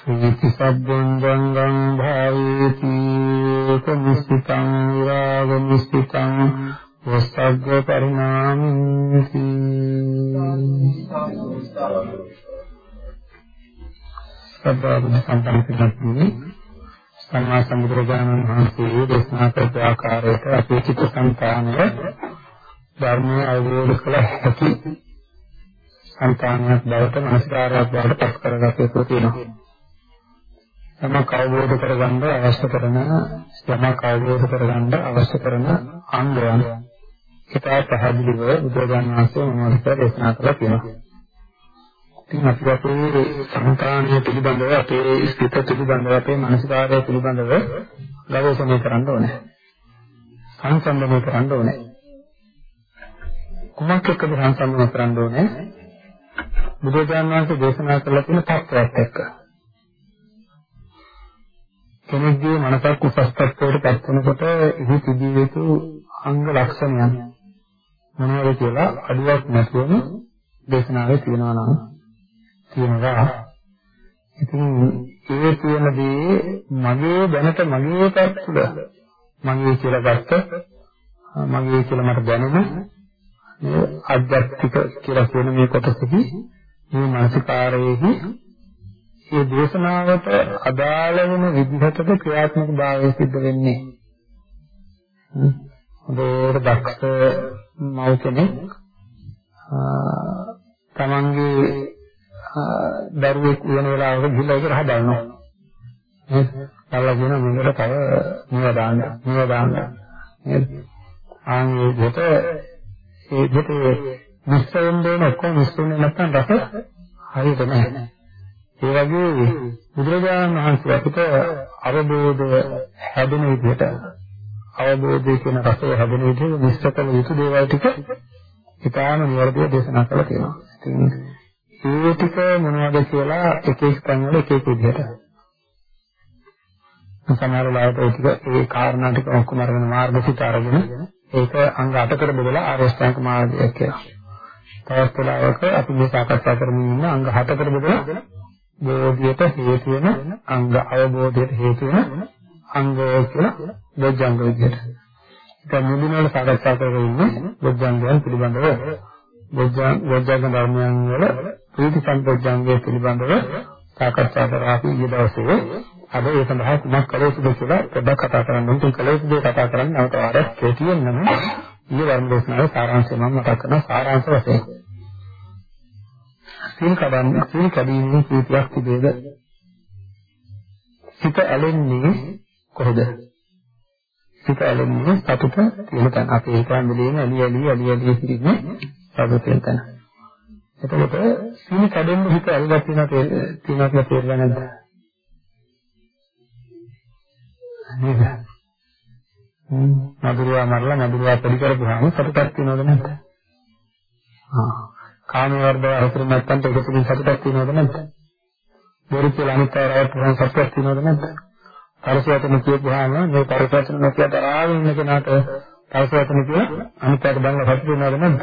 සුවිසබ්බං ගංගං භාවේති කමිස්සිතං විරාගමිස්සිතං වස්සග්ග පරිණාමිති සබ්බාබුද්ධ සම්පන්න පිළිතුරු සම්මා සම්බුදුරජාණන් වහන්සේ දේශනා කළ ආකාරයට අපේ චිත්ත සංතානය ධර්මයේ අවබෝධ කළ හැකි සංතානයක් බවට මනස්කාරයක් බවට පත් කරගත යුතු තියෙනවා. යමක් අවබෝධ කරගන්න අවශ්‍ය කරන යමක් අවබෝධ කරගන්න අවශ්‍ය කරන අංගයන් ඒකයි පැහැදිලිව බුදුරජාණන් වහන්සේ මොනවද දේශනා කළා කියනවා. ඉතින් අපි අපේ සංකාණය පිළිබඳව අපේ ස්ථිත පිළිබඳව අපේ මානසිකාරය පිළිබඳව ගවේෂණය කරන්න ඕනේ. සංසන්දනය කරන්න ඕනේ. කුමක් එක්කද සංසන්දනය කරන්න ඕනේ? බුදුරජාණන් වහන්සේ දේශනා කළ තියෙන තත්ත්වයක් එක්ක. කෙනෙක්ගේ මනසක් උසස් තත්ත්වයකට පත් වෙනකොට එහි තිබිය යුතු අංග ලක්ෂණයන් මොනවද කියලා අඩුවක් නැතුවම දේශනාවේ තියෙනවා නම් තියෙනවා. ඉතින් ඒ කියන දේ මගේ දැනට මගේ පැත්තට මගේ කියලා ගත්ත මගේ කියලා මට දැනෙන මේ අධ්‍යාත්මික කියලා කියන මේ කොටසෙහි මේ මානසිකාරයේහි මේ දේශනාවට අදාළ වෙන විදිහටද ක්‍රියාත්මක භාවය සිද්ධ වෙන්නේ. හොඳට දක්ෂ මව් කෙනෙක් තමන්ගේ දරුවෙක් වෙන වෙලාවක ගිහලා ඒක රහ බලනවා. නේද? බලලා කියන මේකට තව මේවා දාන්න, මේවා දාන්න. නේද? ආන් ඒ දෙත ඒ දෙත මිශ්‍රයෙන් දෙන ඔක්කොම මිශ්‍රුනේ නැත්නම් රස හරියට නැහැ. ඒ වගේ බුදුරජාණන් වහන්සේ අපිට අවබෝධය හැදෙන විදිහට අවබෝධය කියන රසය හැදෙන විදිහට මිශ්‍ර කළ යුතු දේවල් ටික ඉතාම නිවැරදිව දේශනා කරලා තියෙනවා. ඉතින් ඒ ටික මොනවද කියලා එක එක තැන් වල එක එක විදිහට. සමහර වෙලාවට ඒ ටික ඒ කාරණා ටික ඔක්කොම අරගෙන මාර්ගසිත අරගෙන ඒක අංග 8කට බෙදලා ආරෂ්ඨාංග මාර්ගය කියලා. තවත් වෙලාවක අපි මේ සාකච්ඡා කරමින් ඉන්න අංග 7කට බෙදලා බෝධියට හේතු වෙන අංග අවබෝධයට හේතු වෙන අංග කියලා බොජ්ජංග විදිහට. දැන් මුලින්ම වල සාකච්ඡා කරගෙන ඉන්නේ බොජ්ජංගයන් පිළිබඳව බොජ්ජංග බොජ්ජංග ධර්මයන් වල ප්‍රීති සම්පෝඥංගය පිළිබඳව සාකච්ඡා කරා අපි ඊයේ දවසේ අද ඒ සඳහා කුමක් කළ යුතුද කියලා පොඩ්ඩක් කතා කරන්න ඕනේ. ඉතින් කළ යුතු දේ කතා කරන්න නැවත වාරයක් කෙටියෙන් නම් ඊයේ වර්ණ දේශනාවේ සාරාංශය මම මතක් කරනවා සාරාංශ වශයෙන්. සිල් කඩන්න සිල් කැඩීමේ කීපයක් තිබේද? සිත ඇලෙන්නේ කොහොද? සිත ඇලෙන්නේ සතුට තියෙන තැන. අපි ඒක හැමදේම ඇලි ඇලි ඇලි ඇලි සිටින්නේ සතුට තියෙන තැන. එතකොට සිල් කැඩෙන්න හිත ඇලලා තියෙනවා තියෙනවා කියලා තේරෙන්නේ නැද්ද? නේද? නදුරුවා මරලා නදුරුවා පොඩි කරපුවාම සතුටක් තියෙනවද නැද්ද? ආ කාම වර්ධව අසුර නැත්තම් ඒක තුලින් සතුටක් තියෙනවද නැද්ද? බොරු කියලා අනිත් අය රවට්ටන සතුටක් තියෙනවද නැද්ද? පරිසවතන කියපුවාම මේ පරිසවතන නොකිය තරහාවෙන් ඉන්න කෙනාට පරිසවතන කියලා අනිත් අයට බංග සතුට වෙනවද නැද්ද?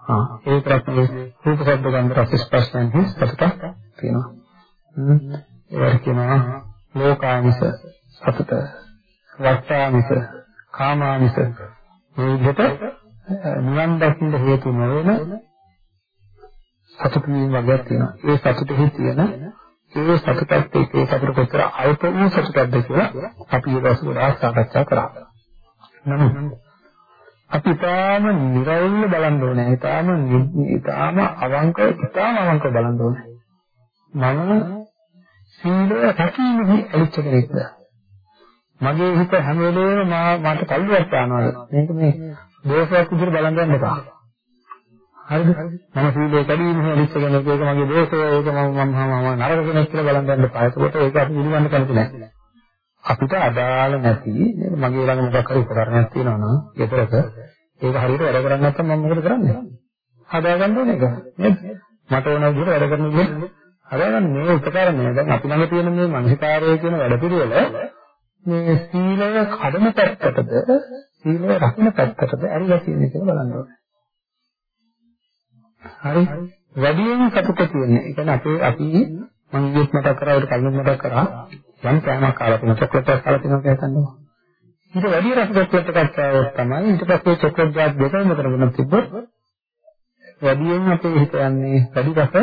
ආ ඒ ප්‍රශ්නේ රූප ශබ්ද ගන්ධ රස ස්පර්ශයන් හි සතුටක් තියෙනවා. ඒවට කියනවා ලෝකාමිස සතුට, වර්තාමිස, කාමාමිස මේ විදිහට නිවන් දකින්න හේතු නොවන සතුට වීම වගේක් තියෙනවා. ඒ සතුටෙහි තියෙන ඒ සතුටත් එක්ක ඒ සතුට කොච්චර අල්ප වූ සතුටක්ද කියලා අපි ඊට පස්සේ ගොඩාක් සාකච්ඡා කරා. නමුත් අපි තාම නිරවුල්ව බලන්න ඕනේ. තාම තාම අවංකව තාම අවංකව බලන්න ඕනේ. මම සීලය රැකීමේදී ඇලිච්ච කෙනෙක්ද? මගේ හිත හැම වෙලේම මා මට තල්ලුවක් යනවාද? මේක මේ දෝෂයක් විදිහට බලන් ගන්න එපා. හරිද? මම සීලය කැඩීමේ ඇලිච්ච කෙනෙක් ඒක මගේ දෝෂය ඒක මම මම මම නරක කෙනෙක් කියලා බලන් ගන්න එපා. ඒකට ඒක අපි පිළිගන්න කැමති නැහැ. අපිට අදාළ නැති මගේ ළඟ මොකක් හරි උපකරණයක් තියෙනවා නම් ඒතරක ඒක හරියට වැඩ කරන්නේ නැත්නම් මම මොකද කරන්නේ? හදාගන්න ඕනේ ඒක. නේද? මට ඕන විදිහට වැඩ කරන විදිහට හදාගන්න මේ උපකරණය දැන් අපි ළඟ තියෙන මේ මනසිකාරය කියන වැඩ පිළිවෙල මේ සීලය කඩන පැත්තටද සීලය රකින්න පැත්තටද ඇරිලා තියෙන්නේ කියලා බලන්න ඕනේ. හරි. වැඩියෙන් සතුට තියෙන්නේ. ඒ කියන්නේ අපේ අපි මම ඊයේත් මතක් කරා ඒකට කලින් මතක් කරා යම් කෑමක් කාලා තියෙනවා චොක්ලට් එකක් කාලා තියෙනවා කියලා හිතන්නකෝ. ඊට වැඩි රස චොක්ලට් එකක් කෑවොත් තමයි ඊට පස්සේ චොක්ලට් ජාත් දෙකම මෙතන තිබ්බොත් වැඩියෙන් අපේ හිත යන්නේ වැඩි රස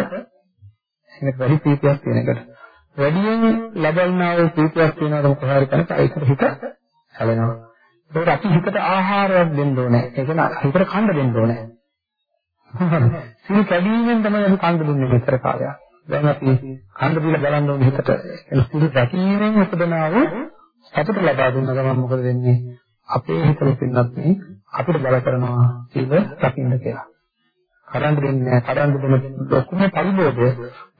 ඒක වැඩි ප්‍රීතියක් තියෙන එකට. වැඩියෙන් ලබන්නා වූ ප්‍රීතියක් තියෙනවා කොහොම හරි කෙනෙක් ඒකට හිත හැලෙනවා. ඒකට අපි හිතට ආහාරයක් දෙන්න ඕනේ. ඒක න හිතට කන්න දෙන්න ඕනේ. සිල් කැඩීමෙන් තමයි අපි කන්න දුන්නේ මෙතර කාලයක්. දැන් අපි කන්න දීලා බලන්න ඕනේ හිතට. ඒ සිල් රැකීමෙන් උපදනා වූ සතුට ලබා දුන්න ගමන් මොකද වෙන්නේ? අපේ හිතේ පින්නත් මේ අපිට බල කරනවා සිල් රකින්න කියලා. කඩන්න දෙන්නේ නැහැ. කඩන්න දෙන ලොකුම පරිබෝධය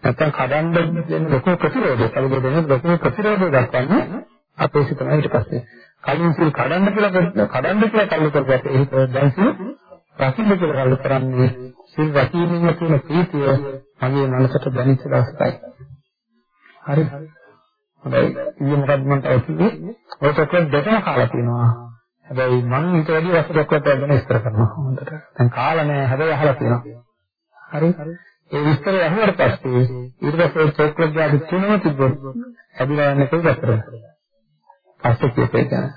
නැත්නම් කඩන්න දෙන ලොකු ප්‍රතිරෝධය පරිබෝධ දෙන ලොකු ප්‍රතිරෝධය දක්වන්නේ අපේ සිතම ඊට පස්සේ. කලින් සිල් කඩන්න කියලා කඩන්න කියලා කල්ලු කරපුවා ඒක දැන් සිල් රකින්න කියලා කල්ලු කරන්නේ සිල් රැකීමේ තියෙන ප්‍රීතිය මගේ මනසට දැනෙච්ච දවසයි. හරි. හොඳයි. ඊයේ මොකක්ද මම තව කිව්වේ? ඔය චොක්ලට් දෙකම කාලා තියෙනවා. හැබැයි මම ඊට වැඩි වස්තුවක් ගැන විස්තර කරනවා හොඳට. දැන් කාලා නෑ හැබැයි අහලා තියෙනවා. හරි? ඒ විස්තරය අහුවට පස්සේ ඊට පස්සේ චොක්ලට් ගාඩි තුනම තිබ්බොත් හැදිලා යන්නේ කොහොමද කරන්නේ? පස්සේ කියපේ ගැන.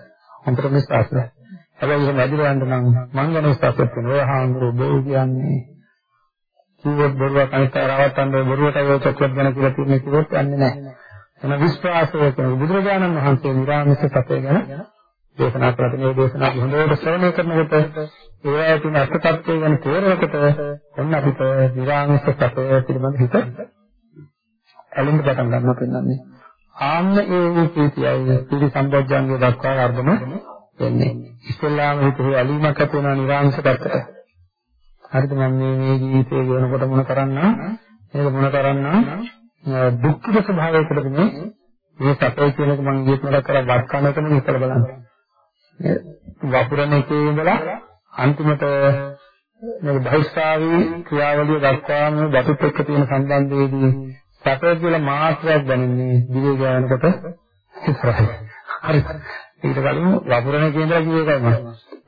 හොඳට විශ්වාස නැහැ. හැබැයි එහෙම ඇදිලා යන්න නම් මං ගැන විශ්වාසයක් තියෙනවා. ඔය හාමුදුරුවෝ බොරු කියන්නේ කිව්වොත් බොරුවක් අනිත් අය රවට්ටන්න බොරුවට ඔය චොක්ලට් ගැන කියලා තියෙන්නේ කිව්වොත් යන්නේ නැහැ. එන විශ්වාසය කියන බුදුරජාණන් වහන්සේ නිරාමිෂ සත්‍ය ගැන දේශනා කරලා තියෙන මේ දේශනා හොඳට ශ්‍රවණය කරනකොට ඒවායේ තියෙන අර්ථ tattve ගැන තේරෙනකොට ඔන්න අපිට විරාමිෂ සැපය පිළිබඳ හිත ඇලෙන්න පටන් ගන්නවා පෙන්වන්නේ. ආන්න ඒ වූ ප්‍රීතියයි පිළි සම්බොජ්ජංගේ දක්වා වර්ධන වෙන්නේ. ඉස්ලාම හිතේ ඇලීමක් ඇති වෙනවා නිරාමිෂ පැත්තට. හරිද මම මේ මේ ජීවිතේ ගෙවනකොට මොන කරන්නා? මේක මොන කරන්නා? දුක්ඛ ස්වභාවයකට මේ මේ සැපය කියන එක මම ඊයේත් මතක් කරා වත් කනකම විතර බලන්න. වපුරන එකේ ඉඳලා අන්තිමට මේ බහිස්ථාවී ක්‍රියාවලිය දක්වාම බතුත් එක්ක තියෙන සම්බන්ධයේදී සැපය කියලා මාත්‍රයක් දැනෙන්නේ දිවේ ගෑනකොට ඉස්සරහට. හරි. ඊට කලින් වපුරන එකේ ඉඳලා කිව්ව එකයි මම.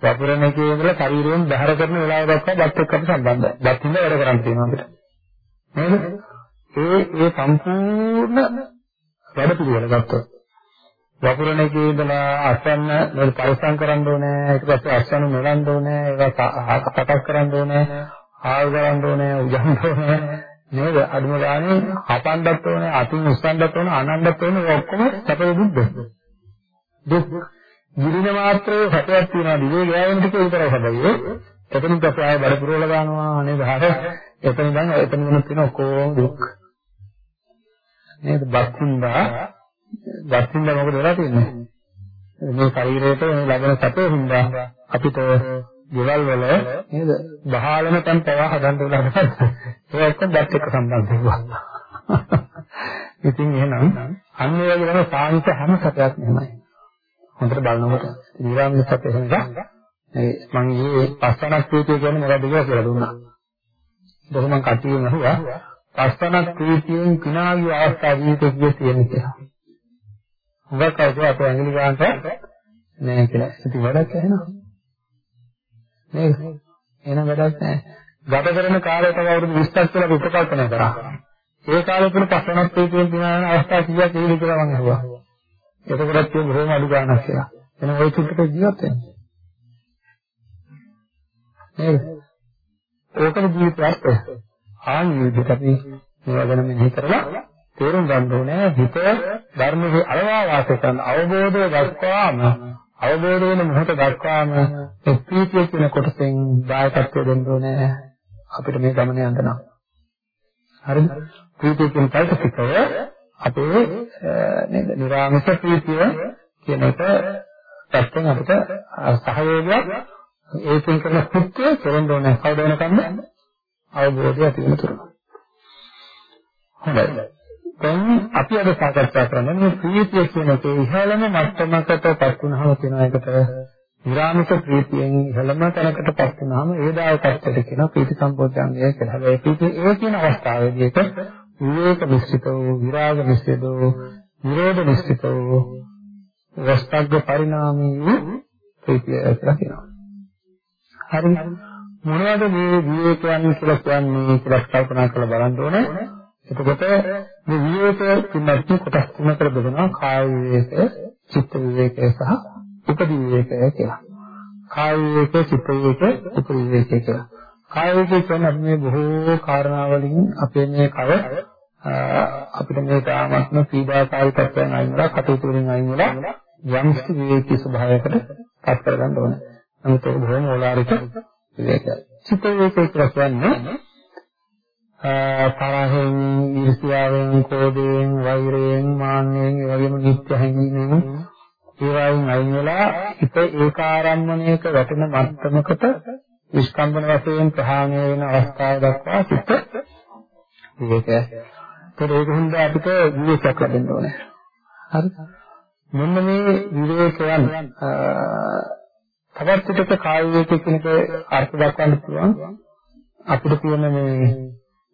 වපුරන එකේ ඉඳලා ශරීරයෙන් බහැර කරන වෙලාව දක්වා බත් එක්ක සම්බන්ධයි. බත් හින්දා වැඩ කරන්න තියෙනවා අපිට. නේද? ඒ ඒ සම්පූර්ණ වැඩ පිළිවෙල ගත්තොත් වපුරන එකේ ඉඳලා අස්වැන්න නේද පරිස්සම් කරන්න ඕනේ. ඊට පස්සේ අස්වැන්න නෙලන්න ඕනේ. ඒක කටක් කරන්න ඕනේ. ආල් කරන්න ඕනේ. උයන්න ඕනේ. නේද? අදුම ගානේ හපන්නත් ඕනේ අතින් උස්සන්නත් ඕනේ අනන්නත් ඕනේ. ඔක්කොම සැපේ දුද්ද දුක්. ගිරින මාත්‍රයේ සැපයක් තියනවා. දිවේ ගෑවෙන ටික විතරයි හැබැයි. එතනින් පස්සේ ආයෙ බඩ පුරවල ගන්නවා නේද? හර. එතන ඉඳන් එතන වෙන තියෙන ඔක්කොම දුක්. නේද? බස්සින්දා දස්සින්ද මොකද වෙලා තියෙන්නේ? මේ ශරීරයට මේ ලැබෙන සැපේ හින්දා අපිට ගෙවල් වල නේද? බහාලම තැන් පවා හදන්න උනන ඒ ඔක්කොම දැත් එක්ක සම්බන්ධ වෙනවා. ඉතින් එහෙනම් අන්න ඒ වගේ තමයි සාහිත්‍ය හැම සැපයක් මෙහෙමයි. හොඳට බලනකොට නිරාමිස සැපේ හින්දා ඒ මම මේ පස්සනක් ප්‍රීතිය කියන්නේ මොකක්ද කියලා දුන්නා. ඒක මම කටියෙන් අහුවා. පස්සනක් ප්‍රීතියෙන් කිනාගේ අවස්ථාව ජීවිතයේ තියෙන කියලා. හුඟක් අය අපේ ඇඟිලි ගන්නට නෑ කියලා. ඉතින් වැඩක් ඇහෙනවා. නේද? එහෙනම් වැඩක් නෑ. ගත කරන කාලය තමයි අවුරුදු 20ක් කියලා උපකල්පනය කරා. ඒ කාලේ තුන පස්සනක් තේරුම් දිනන අවස්ථා කීයක් ඒවිද කියලා මම අහුවා. එතකොටත් කියන බොහොම අඩු ගාණක් කියලා. එහෙනම් ওই චුට්ටට ජීවත් වෙන්න. නේද? ඒකම ජීවිතයක්. ආන් විදිහට අපි මේවා ගැන මෙහෙ කරලා තේරුම් ගන්න ඕනේ හිත ධර්මයේ අලවා වාසය කරන අවබෝධය දක්වාම අවබෝධ වෙන මොහොත දක්වාම ඒ ප්‍රීතිය කියන කොටසෙන් දායකත්වය දෙන්න ඕනේ අපිට මේ ගමන යන්න නම්. හරිද? ප්‍රීතිය කියන চৈতසිකය අපේ නේද? නිරාමස ප්‍රීතිය කියන එක පැත්තෙන් අපිට සහයෝගයක් ඒකෙන් කරන කෘත්‍යය කරන්න ඕනේ. කවුද වෙනකන්ද? අවබෝධය ඇති වෙන තුරු. හොඳයි. දැන් අපි අද සාකච්ඡා කරන්නේ මේ ප්‍රීතිය කියන එකේ ඉහළම මට්ටමකට පත් වුණාම කියන එකට විරාමික ප්‍රීතියෙන් ඉහළම තැනකට පත් වුණාම ඒදාය තත්ත්වයට කියන ප්‍රීති සම්පෝෂණය කියලා. හැබැයි ප්‍රීතිය ඒ කියන අවස්ථාවේදී ඒක විවේක මිශ්‍රිත වූ විරාග මිශ්‍රිත වූ නිරෝධ මිශ්‍රිත වූ වස්තග්ග පරිණාමී වූ ප්‍රීතිය කියලා කියනවා. හරි මොනවද මේ විවේකයන් කියලා කියන්නේ කියලා කල්පනා කරලා බලන්න ඕනේ. එතකොට මේ විවේක තුනක් කොටස් තුනකට බෙදෙනවා කාය විවේකය, චිත්ත විවේකය සහ උපදි විවේකය කියලා. කාය විවේකය, චිත්ත විවේකය, උපදි විවේකය කියලා. කාය විවේකය කියන්නේ අපි මේ බොහෝ කාරණා වලින් අපේ මේ කය අපිට මේ තාමත්ම පීඩාකාරී තත්ත්වයන් අයින් වෙලා කටයුතු වලින් අයින් වෙලා යම්කිසි විවේකී ස්වභාවයකට පත් කරගන්න ඕනේ. නමුත් ඒක බොහොම ඕලාරික විවේකයක්. චිත්ත විවේකය කියලා කියන්නේ තරහෙන්, ඊර්ෂ්‍යාවෙන්, ක්‍රෝධයෙන්, වෛරයෙන්, මාන්නයෙන්, ඒ වගේම නිත්‍ය හැඟීමෙන් ඒවායින් අයින් වෙලා හිත ඒකාරම්මණයක වැටෙන මට්ටමකට විස්කම්බන වශයෙන් ප්‍රහාණය වෙන අවස්ථාව දක්වා සිත විවේකය. ඒක හින්දා අපිට විවේකයක් ලැබෙන්න ඕනේ. හරිද? මෙන්න මේ විවේකයන් තවත් පිටක කාය විවේකයේ කියන අර්ථ දක්වන්න පුළුවන්. අපිට තියෙන මේ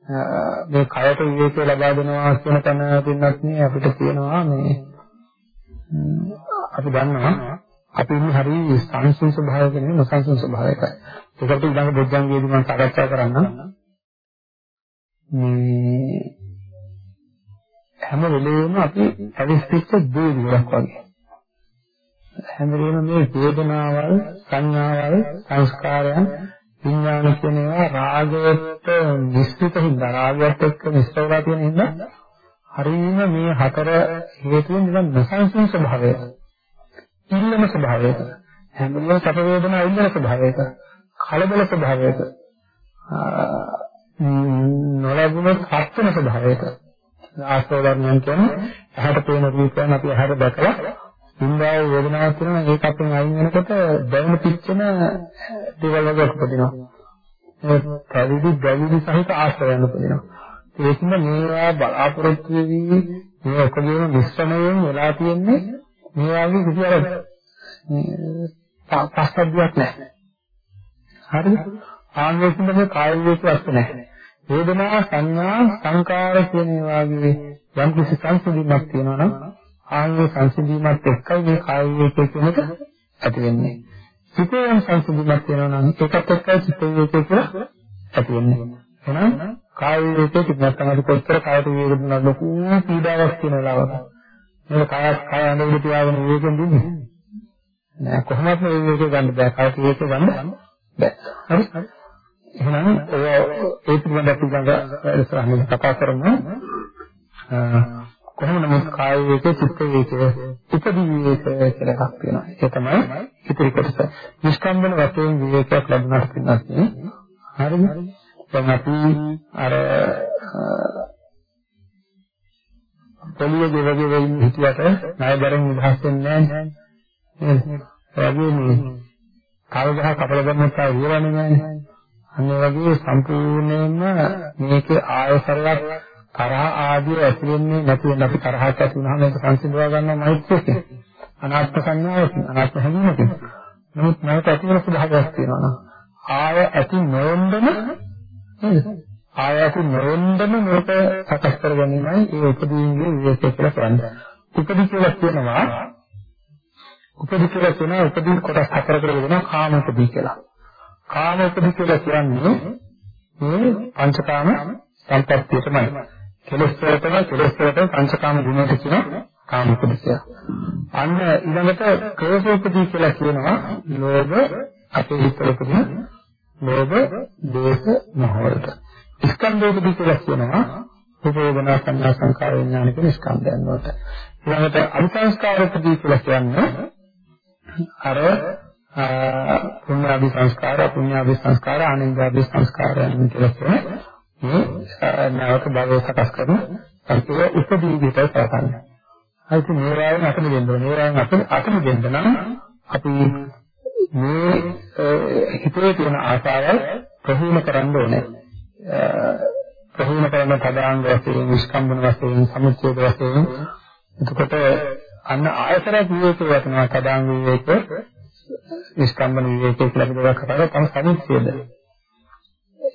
මේ කයට විවේකය ලබා දෙනවා කියන තැන පින්නත් නේ අපිට කියනවා මේ අපි දන්නවා අපි ඉන්නේ හරි සංසුන් ස්වභාවයක නෙවෙයි නොසංසුන් ස්වභාවයකයි. ඒකට ඊළඟ බොජ්ජංගයේදී මම සාකච්ඡා කරන්නම්. මේ හැම වෙලෙම අපි ඇවිස්තිච්ච දූවිලක් වගේ. හැම වෙලෙම මේ වේදනාවල්, සංඥාවල්, සංස්කාරයන් විඥාන කියන ඒවා රාගයට මිශ්‍රිත හින්දා රාගයත් එක්ක මිශ්‍ර වෙලා තියෙන හින්දා හරියම මේ හතර හේතුවෙන් නිකන් නොසන්සුන් ස්වභාවය. ඉල්ලන ස්වභාවයක හැම වෙලේම සැප වේදනා ඉල්ලන ස්වභාවයක කලබල ස්වභාවයක නොලැබුණොත් හත්වන ස්වභාවයක ආස්වාදයෙන් කියන්නේ ඇහැට පේන රූපයන් අපි ඇහැට දැකලා ඉන්ද්‍රාව වේදනාවක් තියෙනවා ඒක අපෙන් අයින් වෙනකොට දැවෙන පිච්චෙන දේවල් වගේ උපදිනවා. ඒ පැවිදි ගැවිලි සහිත ආශ්‍රයයන් උපදිනවා. ඒකින්ද මේවා බලාපොරොත්තු වෙවි මේ ඔකගේම මිශ්‍රණයෙන් වෙලා තියෙන්නේ මේ වගේ කිසි අර පස්සද්ධියක් නැහැ. හරිද? ආන්වේෂින්ද මේ කාය විවේක නැහැ. වේදනා සංඥා සංකාර කියන වාගේ යම් කිසි සංසිඳීමක් තියෙනවා නම් ආයේ සංසිඳීමත් එක්කයි මේ කාය විවේකයේ කියන එක ඇති වෙන්නේ. සිතේම සංසිඳීමක් වෙනවා නම් ඒකත් එක්කයි සිත විවේකයේ කියලා ඇති වෙන්නේ. එහෙනම් කාය විවේකයේ තිබුණත් තමයි කොච්චර කායට විවේක දුන්නා ලොකු පීඩාවක් තියෙන වෙලාවක. මේක කායත් කාය අඳුර තියාගෙන විවේකෙන් දුන්නේ. නෑ කොහොමත් මේ විවේක ගන්න බෑ. කාය විවේක ගන්න බෑ. හරි? එහෙනම් ඒ පිළිබඳව අපි ළඟ ඉස්සරහින් කතා කරමු. කොහොමද මේ කාය වේකේ චිත්ත වේකේ උපදී වේකේ කියලා එකක් තියෙනවා. ඒක තමයි ඉතිරි කොටස. නිෂ්කම්බන වශයෙන් විවේකයක් ලැබුණාට පින්නත් හරිද? දැන් අපි අර පොලිය දෙවගේ වෙයින් හිටියට ණයදරෙන් නිදහස් වෙන්නේ නැහැ නේද? ඒ වගේම කල්ගහ කපල ගන්නත් ආයෙ ඉවරන්නේ නැහැ. අන්න වගේ සම්පූර්ණයෙන්ම මේකේ ආයතරයක් තරහ ආදිය ඇති වෙන්නේ නැති වෙන අපි තරහක් ඇති වුණාම ඒක සංසිඳවා ගන්නවා මෛත්‍රියකින්. අනාත්ම සංඥාවකින් අනාත්ම හැඟීමකින්. නමුත් නැවත ඇති වෙන ස්වභාවයක් තියෙනවා නම් ආය ඇති නොවන්නම නේද? ආය ඇති නොවන්නම මේක සකස් කර ගැනීමයි ඒ උපදීන්ගේ විවේකය කියලා කියන්නේ. උපදී කියලා කියනවා උපදී කියලා කියනවා උපදී කොටස් හතරකට බෙදෙනවා කාම උපදී කියලා. කාම උපදී කියලා කියන්නේ මේ පංචකාම සම්පත්තිය තමයි. කෙලස් වලටම කෙලස් වලට පංචකාම ගුණයට කියන කාමපදිසය. අන්න ඊළඟට ක්‍රෝධෝපදී කියලා කියනවා ලෝභ අපේ හිතවල උපදින ලෝභ, දෝෂ, මොහොත. ස්කන්ධෝපදී කියලා කියනවා උපෝදනා සංඥා සංකාර විඥාන කියන ස්කන්ධයන් වලට. ඊළඟට අවිසංස්කාරෝපදී කියලා කියන්නේ අර පුණ්‍යාභි සංස්කාර පුණ්‍යාභි සංස්කාර ආනන්දාභි සංස්කාරයන් කියලා කියන්නේ මේ නැවත භවය සකස් කරන ඒක උපදී විතර කරන්නේ. හරි මේ රායන අතන දෙන්න ඕනේ. මේ රායන අතන අතන දෙන්න නම් අපි මේ හිතේ තියෙන ආශාවල් ප්‍රහීන කරන්න ඕනේ. ප්‍රහීන කරන පදාංග වශයෙන්, විස්කම්බන වශයෙන්, සමුච්ඡේද වශයෙන් එතකොට අන්න ආයතරයක් විවේක වටනවා පදාංග විවේක විස්කම්බන විවේක කියලා අපි දෙකක් කරලා තම සමුච්ඡේද.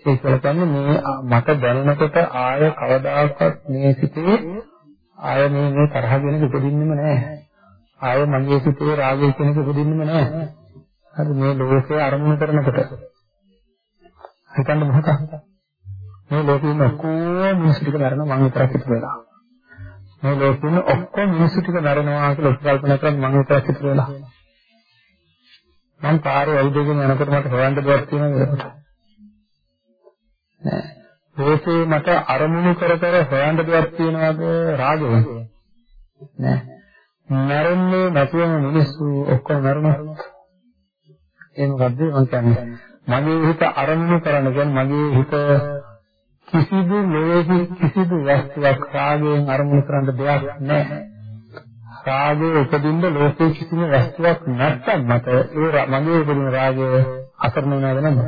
ඒක කියන්නේ මේ මට දැනෙනකොට ආය කවදාකවත් මේ සිතේ ආය මේ මේ තරහ වෙන උපදින්නෙම නැහැ. ආය මගේ සිතේ රාගය කියන එක උපදින්නෙම නැහැ. හරි මේ ලෝකේ අරමුණු කරනකොට හිතන්න මොකක්ද? මේ ලෝකේ ඉන්න ඔක්කොම මිනිස්සු ටික මරනවා මම විතරක් ඉතුරු වෙලා. මේ ලෝකේ ඉන්න ඔක්කොම මිනිස්සු ටික මරනවා කියලා කල්පනා කරන් මම විතරක් ඉතුරු වෙලා. මම පාරේ ඇවිදගෙන යනකොට මට හොයන්න දෙයක් තියෙනවද ඒකට? නෑ. ලෝකේ මට අරමුණු කර කර හොයන්න දෙයක් තියෙනවද රාගය? නෑ. මරන්නේ නැතිවම මිනිස්සු ඔක්කොම මරනවා. ඒ මොකද්ද මම කියන්නේ? මගේ හිත අරමුණු කරන කියන්නේ මගේ හිත කිසිදු ලෝකෙ කිසිදු වස්තුවක් රාගයෙන් අරමුණු කරන්න දෙයක් නැහැ. රාගයේ උපදින්න ලෝකේ කිසිම වස්තුවක් නැත්තම් මට ඒ මගේ උපදින රාගය අසරණ වෙනවද නැද්ද?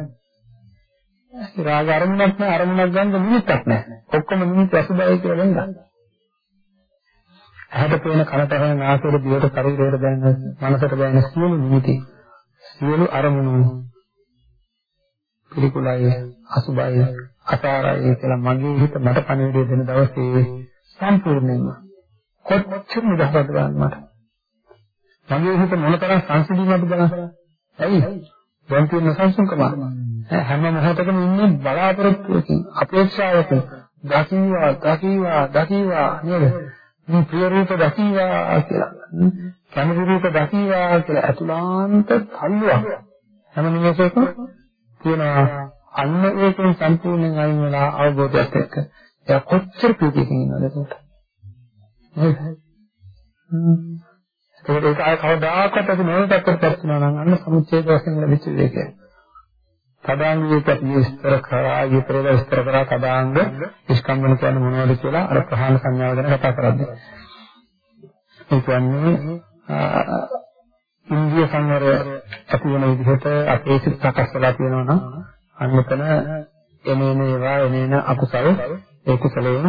රාග අරමුණක් නැහැ අරමුණක් ගන්න නිමිත්තක් නැහැ. ඔක්කොම නිමිත්ත අසුබයි කියලා වෙනවා. ඇහැට පේන කනට ඇහෙන නාසයට දිවට ශරීරයට දැනෙන මනසට දැනෙන සියලු නිමිති සියලු අරමුණු පිළිකුලයි අසුබයි අසාරයි කියලා මගේ හිත මට පණිවිඩය දෙන දවසේ සම්පූර්ණයෙන්ම කොච්චර නිදහසද බලන්න මට මගේ හිත මොනතරම් සංසිඳීමක්ද බලන්න ඇයි දැන් තියෙන සංසුන්කම හැම මොහොතකම ඉන්නේ බලාපොරොත්තුවකින් අපේක්ෂාවකින්. දකිවා දකිවා දකිවා නේද? මේ ප්‍රිය රූප දකිවා කියලා. කැමති රූප දකිවා කියලා අතුලාන්ත තල්ලුවක්. හැම නිමේෂයකම තියෙනවා අන්න ඒකෙන් සම්පූර්ණයෙන් අයින් වෙලා අවබෝධයත් එක්ක. එයා කොච්චර ප්‍රීතියකින් ඉන්නවද එතකොට? නේද? ඒක ඒක ආය කවදාකවත් අපි නොවන පැත්තට පස්සනවා නම් අන්න සමුච්ඡේද වශයෙන් ලැබිච්ච දෙයක. තදාංග විකත් විස්තර කරා විතර විස්තර කරා තදාංග ස්කන්ධන කියන්නේ මොනවද කියලා අර ප්‍රහාණ සංඥාව ගැන කතා කරද්දී. ඒ කියන්නේ ඉන්දිය සංවරය ඇති වෙන විදිහට අපේ සිත් සකස් වෙලා තියෙනවා නම් අන්නතන එනේන ඒවා එනේන අකුසල ඒ කුසලයෙන්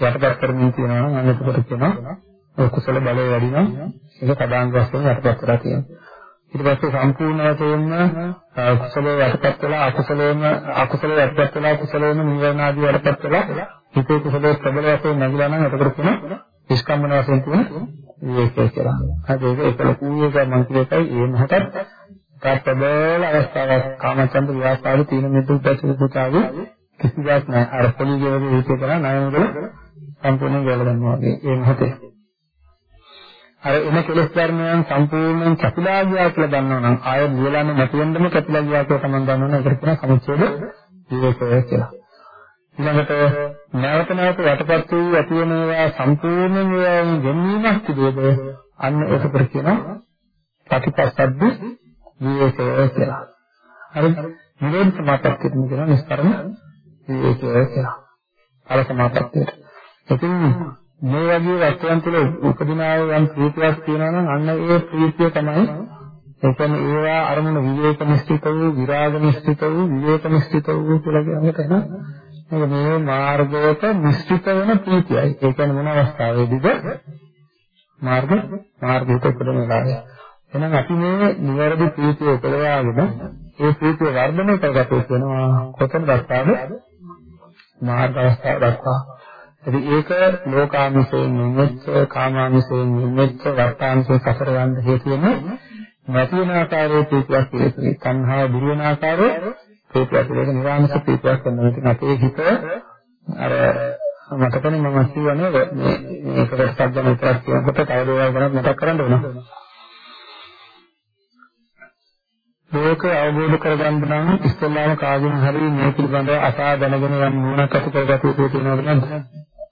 යටපත් කරමින් තියෙනවා නම් අන්න එතකොට කියනවා ඒ කුසල බලය වැඩි නම් ඒක කඩාංග වශයෙන් යටපත් කරලා තියෙනවා. ඊට පස්සේ සම්පූර්ණ වශයෙන්ම කුසලයේ යටපත් වෙලා අකුසලයේම අකුසලයේ යටපත් වෙලා කුසලයේම නිවන ආදී යටපත් වෙලා හිතේ කුසලයේ ප්‍රබල වශයෙන් නැగిලා නම් එතකොට කියන නිෂ්කම්මන වශයෙන් තියෙන විවේකය කියලා. හරි ඒක ඒක ලොකු එක මම කියතයි ඒ මොහොතත් ප්‍රබල අවස්ථාවක් කාමචන්ද ව්‍යාපාද තීන මිදුල් පැසල පුතාවේ කිසිවක් නැහැ. අර පොලිගේ වගේ හිතේ කරා ණය මුදල සම්පූර්ණයෙන් ගලව ගන්නවා වගේ ඒ මොහොතේ අර එන කෙලෙස් ධර්මයන් සම්පූර්ණයෙන් කැපිලා ගියා කියලා දන්නවනම් ආය නිවලන්න නැතිවෙන්නම කැපිලා ගියා කියලා තමයි දන්නවනේ ඒකට කියන සමුච්ඡේද විවේකය කියලා. ඊළඟට නැවත නැවත යටපත් වූ ඇති වෙන ඒවා සම්පූර්ණයෙන් ඒවායින් ගෙන්වීමක් තිබේද අන්න ඒකට කියනවා ප්‍රතිපස්සද්ද විවේකය කියලා. හරි නිරෝධ සමාපත්තියට කියනවා නිස්කරණ විවේකය කියලා. අර සමාපත්තියට. ඉතින් මේ වගේ වස්තුන් තුළ උපදිනා වූ යම් ප්‍රීතියක් තියෙනවා නම් අන්න ඒ ප්‍රීතිය තමයි ඒ කියන්නේ ඒවා අරමුණ විවේක නිස්සිත වූ විරාග නිස්සිත වූ විවේක නිස්සිත වූ කියලා කියනකට එන මේක මේ මාර්ගයට නිස්සිත වෙන ප්‍රීතියයි. ඒ කියන්නේ මොන අවස්ථාවේදීද? මාර්ග මාර්ගයට උපදින වෙලාවේ. එහෙනම් අපි මේ නිවැරදි ප්‍රීතිය උපදවාගෙන ඒ ප්‍රීතිය වර්ධනය කරගත යුතු වෙනවා. කොතන දක්වාද මාර්ග අවස්ථාව දක්වා. ඉතින් ඒක ලෝකාමිසයෙන් නිවෙච්ච කාමාමිසයෙන් නිවෙච්ච වර්තාමිසයෙන් සසර යන්න හේතු වෙන්නේ නැති වෙන ආකාරයේ ප්‍රීතියක් හේතුයි. සංහාව දුර වෙන ආකාරයේ ප්‍රීතියක් ඒක නිරාමිස ප්‍රීතියක් වෙනවා. ඉතින් අපේ හිත අර මතකනේ මම කියවනේ මේ මේකට සත්‍යම විතරක් කියනකොට තව දේවල් ගැන මතක් කරන්න ඕන. මේක අවබෝධ කරගන්න නම් ඉස්සෙල්ලාම කාගෙන් හරි මේ පිළිබඳව අසා දැනගෙන යම් නුවණක් ඇති කරගත යුතු වෙනවා නේද?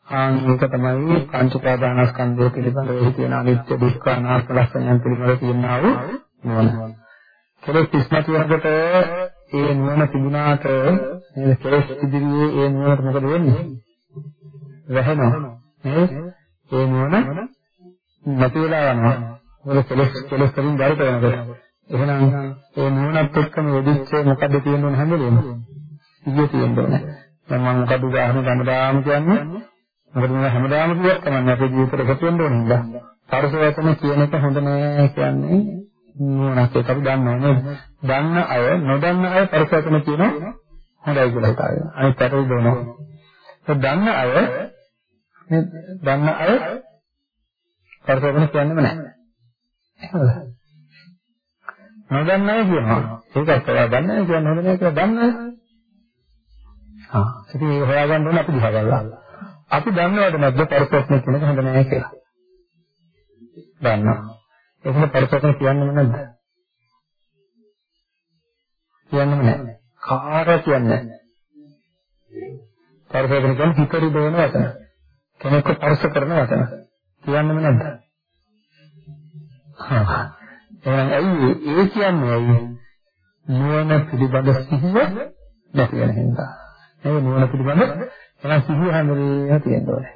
ආන් ඒක තමයි පංච ප්‍රාදානස්කන්ධය පිළිබඳව තියෙන අනිත්‍ය දුක්ඛ අනාත්ම ලක්ෂණයන් පිළිබඳව තියෙනා වූ නුවණ. කෙලෙස් ඉස්මතු වෙනකොට ඒ නුවණ තිබුණාට නේද කෙලෙස් ඉදිරියේ ඒ නුවණට මොකද වෙන්නේ? වැහෙනවා. නේද? ඒ නුවණ නැති වෙලා යනවා. මොකද කෙලෙස් කෙලෙස් වලින් බරිත වෙනකොට. එහෙනම් ඒ නුවණත් එක්කම යෙදිච්ච මොකද්ද තියෙන්නේ හැම වෙලේම? ඉන්නේ තියෙන්න ඕනේ. දැන් මම මොකද උදාහරණ ගන්න දාම කියන්නේ? මොකද මම හැමදාම කිව්වත් තමයි අපේ ජීවිතේට එකතු වෙන්න ඕනේ නේද? පරස වචන කියන එක හොඳ නෑ කියන්නේ නුවණක් ඒක අපි දන්නවා නේද? දන්න අය නොදන්න අය පරස වචන කියනවා හොඳයි කියලා හිතාගෙන. අනිත් පැටවි දෙනවා. ඒ දන්න අය මේ දන්න අය පරස වචන කියන්නේම නෑ. එහෙමද? නොදන්න අය කියනවා. ඒකත් ඔයා දන්න අය කියන්නේ හොඳ නෑ කියලා දන්න අය. ආ ඉතින් ඒක හොයාගන්න ඕනේ අපි දිහා බලලා. අපි දන්නවද නැද්ද පරිපෝෂණය කියන එක හොඳ නෑ කියලා? දන්නවා. ඒකම පරිපෝෂණය කියන්නේම නැද්ද? කියන්නේම නෑ. කාට කියන්නේ නෑ. පරිපෝෂණය කියන්නේ හිතරි දෙන වචන. කෙනෙක්ව පරිස කරන වචන. කියන්නේම නැද්ද? හා එහෙනම් ඇයි ඒ කියන්නේ ඇයි? නුවණ පිළිබඳ සිහිය නැති වෙන හින්දා. ඒ නුවණ පිළිබඳ එහෙනම් සිහිය හැමදේම තියෙන්න ඕනේ.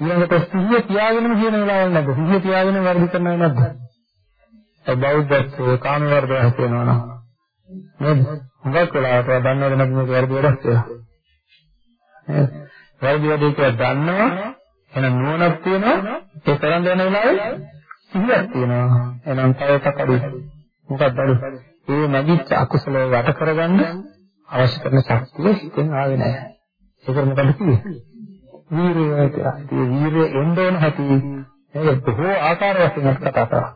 ඊළඟට සිහිය තියාගෙනම කියන වෙලාවල් නැද්ද? සිහිය තියාගෙන වැඩි කරනව නැද්ද? ඒ බෞද්ධත්වයේ කාම වර්ධය හසෙනවා නේද? නේද? හුඟක් වෙලාවට දන්නවද නැද්ද මේක වැඩි වැඩක් කියලා? නේද? වැඩි වැඩි කියලා දන්නවා එහෙනම් නුවණක් තියෙනවා ඒ කරන් යන වෙලාවේ සිහියක් තියෙනවා. එහෙනම් තව එකක් අඩුයි. මොකක්ද අඩු? ඒ නැගිච්ච අකුසල වට කරගන්න අවශ්‍ය කරන ශක්තිය හිතෙන් ආවේ නැහැ. ඒකට මොකද කිව්වේ? වීරිය කියලා. ඒ වීරිය එන්න ඕන හැටි ඒක බොහෝ ආකාර වශයෙන් කතා කරා.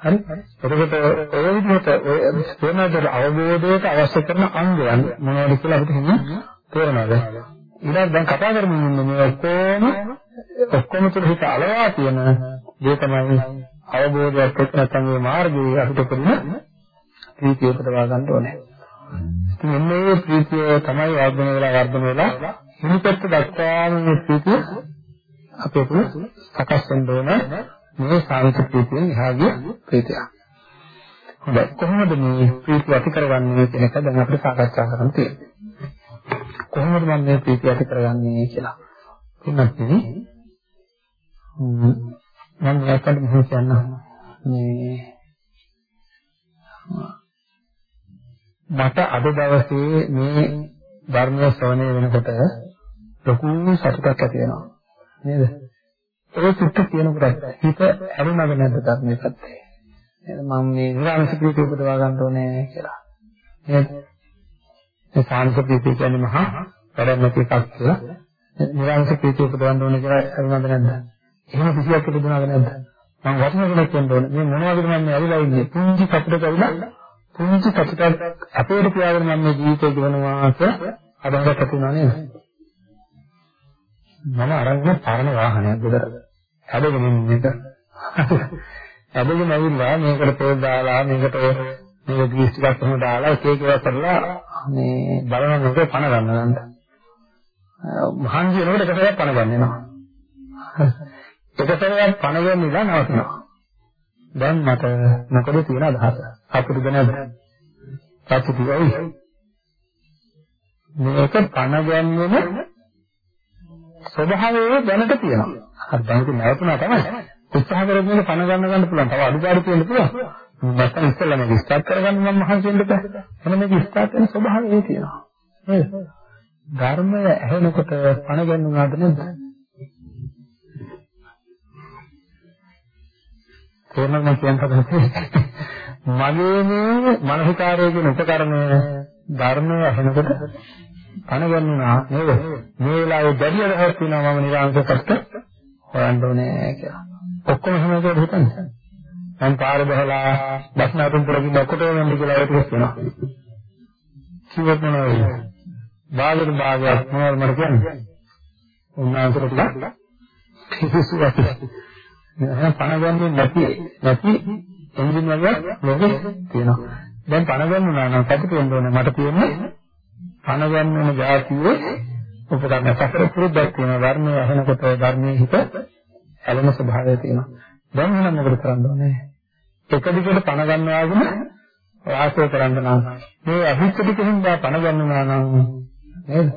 හරි? එතකොට ඔය විදිහට ඔය තේමාවල අවබෝධයට අවශ්‍ය කරන අංගයන් මොනවද කියලා අපිට හින්න තේරෙනවද? ඊළඟ දැන් කතා කරමින් ඉන්නේ මේ ඔක්කොම ඔක්කොම තුළ හිත අලවා තියෙන දේ තමයි අවබෝධයක් එක්ක නැත්නම් මේ මාර්ගයේ අපිට කරන ප්‍රීතිය උපදවා ගන්න ඕනේ. ඉතින් මේ ප්‍රීතිය තමයි වර්ධනය වෙලා වර්ධනය වෙලා හිමිපෙත්ත දක්වාම මේ ප්‍රීතිය අපේ තුළ සකස් වෙන්න ඕන මේ සාමිත ප්‍රීතියෙන් එහාගේ ප්‍රීතිය. හොඳයි කොහොමද මේ ප්‍රීතිය ඇති කරගන්නේ කියන එක දැන් අපිට සාකච්ඡා කරන්න තියෙන්නේ. කොහොමද මම මේ ප්‍රීතිය ඇති කරගන්නේ කියලා. එන්නත් මම මේකට මෙහෙම කියන්න මේ මට අද දවසේ මේ ධර්මයේ ශ්‍රවණය වෙනකොට ලොකු සතුටක් ඇති වෙනවා නේද? ඒ සුත්ත කියනකොට හිත ඇරුණාද නැද්ද ධර්මයේ පැත්තේ? නේද? මම මේ නිරාමස ප්‍රීතිය උපදවා ගන්න ඕනේ කියලා. නේද? ඒ සාංශ ප්‍රීතිය කියන්නේ මහා වැඩක් නැති එකක් කියලා. නිරාමස ප්‍රීතිය උපදවන්න ඕනේ කියලා ඇරුණාද නැද්ද? එහෙම කිසියක් තිබුණාද නැද්ද? මම වටින කෙනෙක් වෙන්න ඕනේ. මේ මොනවද මම මේ ඇවිල්ලා ඉන්නේ? පුංචි කපුට ඇවිල්ලා පුංචි කපුටක් අපේට පියාගෙන මම මේ ජීවිතේ ගෙවනවා කියලා අදහසක් ඇති වුණා නේද? මම අරන් පරණ වාහනයක් ගෙදර. හැදගෙන ඉන්නේක. හැදගෙන ඇවිල්ලා මේකට තේල් දාලා මේකට මේක ග්‍රීස් ටිකක් එහෙම දාලා එක එක ඒවා කරලා මේ බලන මොකද පණ ගන්න ගන්න. මහන්සි වෙනකොට එක සැරයක් පණ ගන්න එනවා. එක සැරයක් පණ ගන්නilla නවතිනවා. දැන් මට මොකද තියෙන අදහස? සතුටුද නැද්ද? සතුටුයි. මේක පණ ගැන්වෙන ස්වභාවය දැනට තියෙනවා. හරි දැන් ඉතින් නැවතුණා තමයි. උත්සාහ කරගෙන මේක පණ ගන්න ගන්න පුළුවන්. තව අඩුපාඩු තියෙන්න පුළුවන්. නැත්නම් ඉස්සෙල්ලා මේක ස්ටාර්ට් කරගන්න මම මහන්සි වෙන්න බෑ. එහෙනම් මේක ස්ටාර්ට් වෙන ස්වභාවය තියෙනවා. නේද? ධර්මය ඇහෙනකොට පණ ගැන්වුණාද නැද්ද? තේරෙනවද මම කියන්න හදන්නේ? මගේ මේ මානසිකාරයේ කියන උපකරණය ධර්මය අහනකොට කන ගන්නවා නේද? මේ වෙලාවේ දැඩි අදහස් තියෙනවා මම නිරාංශකට හොයන්න ඕනේ කියලා. ඔක්කොම එහෙම කියලා හිතන්නේ. මම පාර බහලා බස් නාටුම් කරගෙන ඔක්කොටම යන්න කියලා ඒක කියනවා. කිව්වොත් මොනවද? භාගයට භාගයක් මොනවද මට කියන්නේ? උන්වහන්සේට ටිකක් පිසු වගේ එහෙනම් පණ ගන්නේ නැති නැති එන්ජින් වගේ ලෝකෙ තියෙනවා. දැන් පණ ගන්නවා නම් සතුට වෙන්න ඕනේ මට තියෙන්නේ පණ ගන්න જાතියේ උපකරණ සතර පුරුද්දක් තියෙනවා. ධර්මයේ අහනකොට ධර්මයේ හිත ඇලෙන ස්වභාවය තියෙනවා. දැන් එහෙනම් මොකද කරන්න ඕනේ? එක දිගට පණ ගන්නවාගෙන වාසය කරන්න නම් මේ අහිච්ච ටික හින්දා පණ ගන්නවා නම් නේද?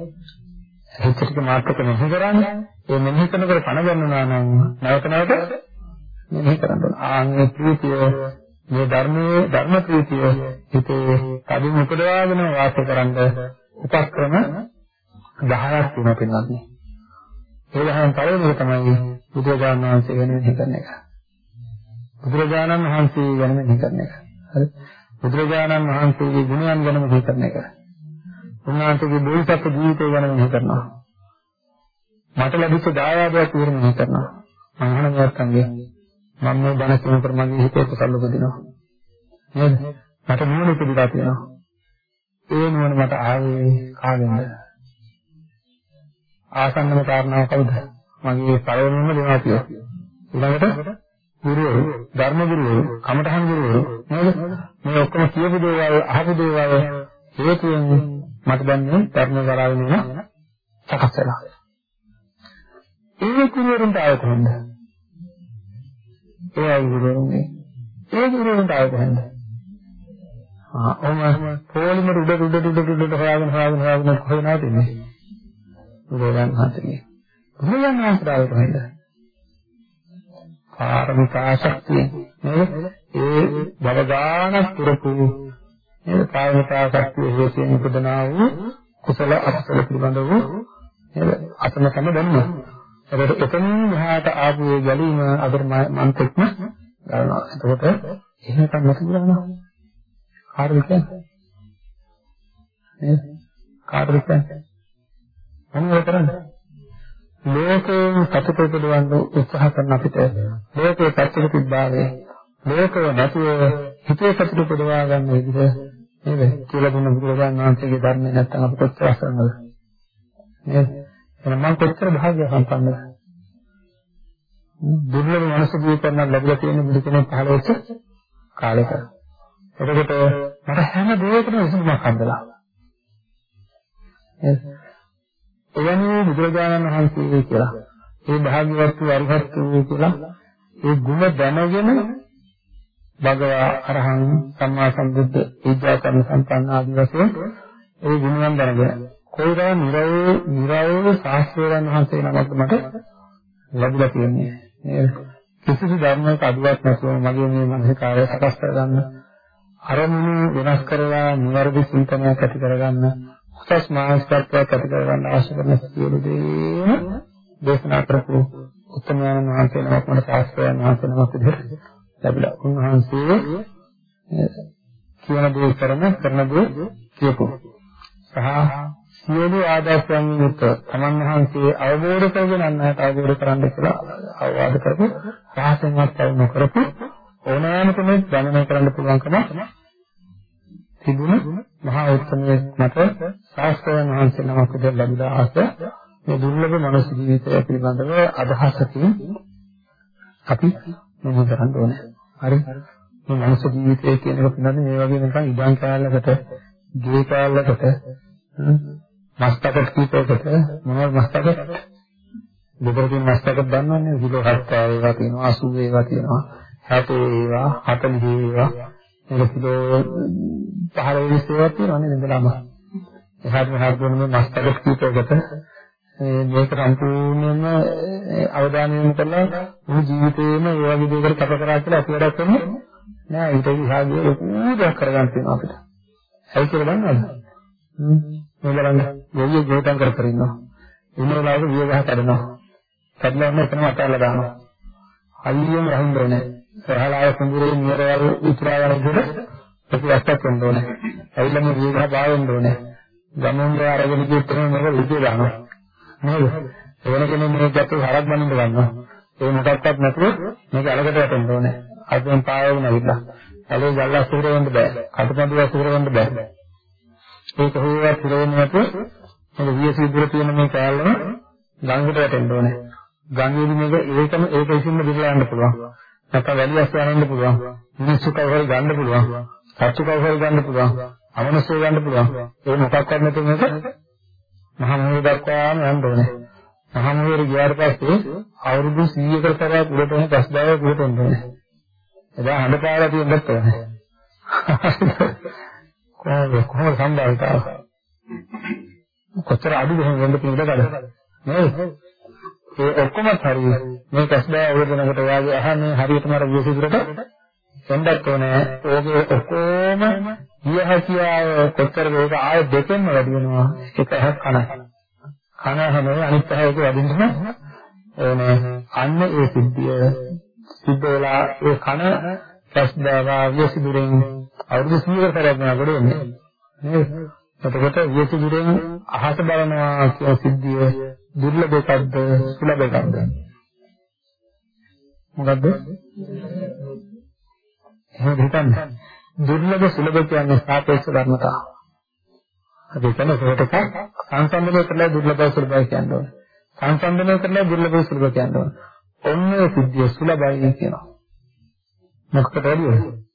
අහිච්ච ටික මාත්‍රක මෙහි කරන්නේ. ඒ මෙහි කරනකොට පණ ගන්නවා නම් නැවත නැවත මෙහි කරන්න ඕන. ආන්නේ ප්‍රීතිය මේ ධර්මයේ ධර්ම ප්‍රීතිය හිතේ කදින් උපදවාගෙන වාසය කරන්න උපක්‍රම 10ක් තියෙනවා පින්වත්නි. ඒ දහයන් පළවෙනි තමයි බුදුරජාණන් වහන්සේ ගැන මෙහි කරන එක. බුදුරජාණන් වහන්සේ ගැන මෙහි කරන එක. හරි. බුදුරජාණන් වහන්සේගේ ගුණයන් ගැන මෙහි කරන එක. උන්වහන්සේගේ බෝධිසත්ව ජීවිතය ගැන මෙහි කරනවා. මට ලැබිච්ච දායාදයක් විතර මෙහි කරනවා. මම අහන මේත්තන්ගේ මම මේ බණ කියනකොට මගේ හිතේ කුසල උපදිනවා. නේද? මට නුවණ ඉපදලා තියෙනවා. ඒ නුවණ මට ආවේ කාගෙන්ද? ආසන්නම කාරණාව කවුද? මගේ පළවෙනිම දෙමාපියෝ. ඊළඟට ගුරුවරු, ධර්ම ගුරුවරු, කමඨහන් ගුරුවරු නේද? මේ ඔක්කොම කියපු දේවල්, අහපු දේවල් හේතුවෙන් මට දැන් මේ ධර්ම කරාගෙන යන සකස් වෙලා. ඒ ගුරුවරුන්ට ආයෙ කොහොමද? ඒ අය ගුරුවරුන්ගේ ඒ ගුරුවරුන්ට ආයෙ කොහොමද? ආ ඔම පොලිමර උඩ උඩ උඩ උඩ හොයාගෙන හොයාගෙන හොයාගෙන කොහෙද නවතින්නේ? බුදුරජාණන් වහන්සේගේ. බුදුරජාණන් වහන්සේට කොහෙන්ද? පාරමිතා ශක්තිය නේද? ඒ බවගානක් පුරපු නේද? පාරමිතා ශක්තිය හේතුයෙන් උපදනා වූ කුසල අකුසල පිළිබඳ වූ නේද? අතන තම දැනුම. ඒකට එතනින් මෙහාට ආපු ඒ ගැලීම අදර මන්තෙක්ම ගන්නවා. එතකොට එහෙම එකක් නැති ගන්නවා. කාර්ය කියන්නේ. නේද? කාර්ය කියන්නේ මොනවද කරන්නේ? ලෝකයෙන් සතුට උපදවන්න උත්සාහ කරන අපිට ලෝකයේ පැත්තක තිබ්බාවේ ලෝකව නැතුව හිතේ සතුට උපදවා ගන්න විදිහ නේද? කියලා දුන්න බුදුරජාණන් වහන්සේගේ ධර්මය නැත්තම් අපිට කොච්චර අසන්නද? නේද? එහෙනම් මම කොච්චර භාග්‍ය සම්පන්නද? දුර්ලභ මනස ජීවිතයක් ලැබිලා තියෙන බුදු කෙනෙක් පහළ වෙච්ච කාලෙක. එතකොට මට හැම දෙයකටම විසඳුමක් හම්බෙලා. එවැනි බුදුරජාණන් වහන්සේ කියලා ඒ භාග්‍යවත් වූ අරිහත් වූ කියලා ඒ ගුණ දැනගෙන භගවා අරහං සම්මා සම්බුද්ධ ඊජා කරන සම්පන්න ආදී වශයෙන් ඒ ගුණයන් දැනගෙන කොයිතරම් නිරවෝ නිරවෝ ශාස්ත්‍රයන් වහන්සේ නමක් මට ලැබිලා තියෙන්නේ. නේද කිසිදු ධර්මයක අඩුවක් නැතුව මගේ මේ මනසේ කාර්ය සකස් කරගන්න අරමුණු වෙනස් කරලා නිවැරදි චින්තනයක් ඇති කරගන්න උසස් මානසිකත්වයක් ඇති කරගන්න අවශ්‍ය කරන සියලු දේ දේශනා කරපු උත්තමයන් වහන්සේ නමක් මට ශාස්ත්‍රයන් වහන්සේ නමක් විදිහට ලැබිලා. උන්වහන්සේ කියන දේ කරන කරන දේ කියපු. සහ සියලු ආදර්ශයන් යුක්ත තමන් වහන්සේ අවබෝධ කරගෙන අන්නයට අවබෝධ කරන්න කියලා අවවාද කරපු රහසෙන්වත් පවු නොකරපු ඕනෑම කෙනෙක් දැනන කරන්න පුළුවන්කම තිබුණ මහා උත්සවයේ මත ශාස්ත්‍රයන් වහන්සේ නමක් විදිහට ලැබිලා ආස මේ දුර්ලභ මනුස්ස ජීවිතය පිළිබඳව අදහසකින් අපි මෙහෙම කරන්න ඕනේ. හරි. මේ මනුස්ස ජීවිතය කියන එක පිළිබඳව මේ වගේ නිකන් ඉඩම් කාලයකට, ගේ කාලයකට, මස්තක කීපයකට මොනවද මස්තක? දෙකකින් මස්තක දන්නවනේ කිලෝ 70 ඒවා තියෙනවා, 80 ඒවා තියෙනවා, 60 ඒවා, 40 ඒවා මේක කිලෝ 15 20 ඒවා තියෙනවා නේද ඉඳලාම. එහාට මෙහාට දුන්න මේ මස්තක කීපයකට මේක සම්පූර්ණයෙන්ම අවධානය යොමු කරලා මුළු ජීවිතේම ඒ වගේ දෙයකට කැප කරා කියලා අපි වැඩක් කරන්නේ නෑ ඊට විහාගිය ලොකු දෙයක් කරගන්න තියෙනවා අපිට. ඇයි කියලා දන්නවද? හ්ම් මේ බලන්න ගොවිය ගෝතම් කර කර ඉන්නවා. ඉන්න වෙලාවක වියගහ කඩනවා. කඩලා ඉන්න එතනම අතල්ලා දානවා. හයියම රහින්දර නෑ. සහලාය කුඹුරේ නියරවල් උතුරා යන විදිහට ප්‍රතිවස්තක් වෙන්න ඕනේ. ඇවිල්ලා මේ විගහ බාවෙන්න ඕනේ. ගමෙන් අරගෙන ගියොත් මේක විදිය දානවා. නේද? එවන කෙනෙක් මේක ගැටේ හරක් බඳින්න ගන්නවා. ඒ මොකක්වත් නැතුව මේක අලකට වැටෙන්න ඕනේ. අදෙන් පාවෙන්න නැවිලා. ඇලේ ගල්ලා සුර වෙන්න බෑ. කටපඳුව සුර වෙන්න බෑ. ඒක හොයවත් සුර වෙන්නේ නැතුව මේක වියසි දුර තියෙන මේ කෑල්ලම ගඟකට වැටෙන්න ඕනේ. ගඟේදී මේක ඒකම ඒක ඉසින්ම දිගලා යන්න පුළුවන්. නැත්නම් වැඩි අස්ස යන්න පුළුවන්. මිනිස්සු කවුරු ගන්න පුළුවන්. සත්තු කවුරු ගන්න පුළුවන්. අමනුෂ්‍ය ගන්න පුළුවන්. ඒ මොකක්වත් නැතුව මේක මහා මොහොත දක්වාම යන්න ඕනේ. මහා මොහොතේ ගියාට පස්සේ අවුරුදු 100කට තරම් උඩට යන 50000 උඩට යන්න ඕනේ. එදා හඬ පාරලා තියෙන්නත් ඕනේ. කොහොමද කොහොමද සම්බන්ධතාව? කොච්චර අඩු වෙන වෙන්න තියෙනවද නේද? ඒ ඔක්කොම හරි මේ කස්බෑ වේදනකට වාගේ අහන්නේ හරියටම අර විසිදුරට එන්නත් ඕනේ. ඕකේ ඔක්කොම ගිය හැකියාව කොච්චර වේග ආය දෙකෙන්ම වැඩි වෙනවා. එක හැක් කන. කන හැමෝම අනිත් හැයක වැඩිෙන්න ඕනේ. අන්න ඒ සිද්ධිය සිද්ධ වෙලා ඒ කන කස්බෑ විසිදුරෙන් අවුරුදු 100කට කරගෙන යනකොට එන්නේ. නේද? එතකොට විසිදුරෙන් අහස බලනවා කියන සිද්ධිය දුර්ලභ එකක්ද සුලභ එකක්ද? මොකද්ද? එහෙම හිතන්නේ. දුර්ලභ සුලභ කියන්නේ සාපේක්ෂ ධර්මතාව. අපි කියන්නේ ඒකට සංසන්දනය කරලා දුර්ලභ සුලභ කියන්නේ. සංසන්දනය කරලා දුර්ලභ සුලභ කියන්නේ. ඔන්න ඒ සිද්ධිය සුලභයි කියනවා. මොකටද වැඩිද?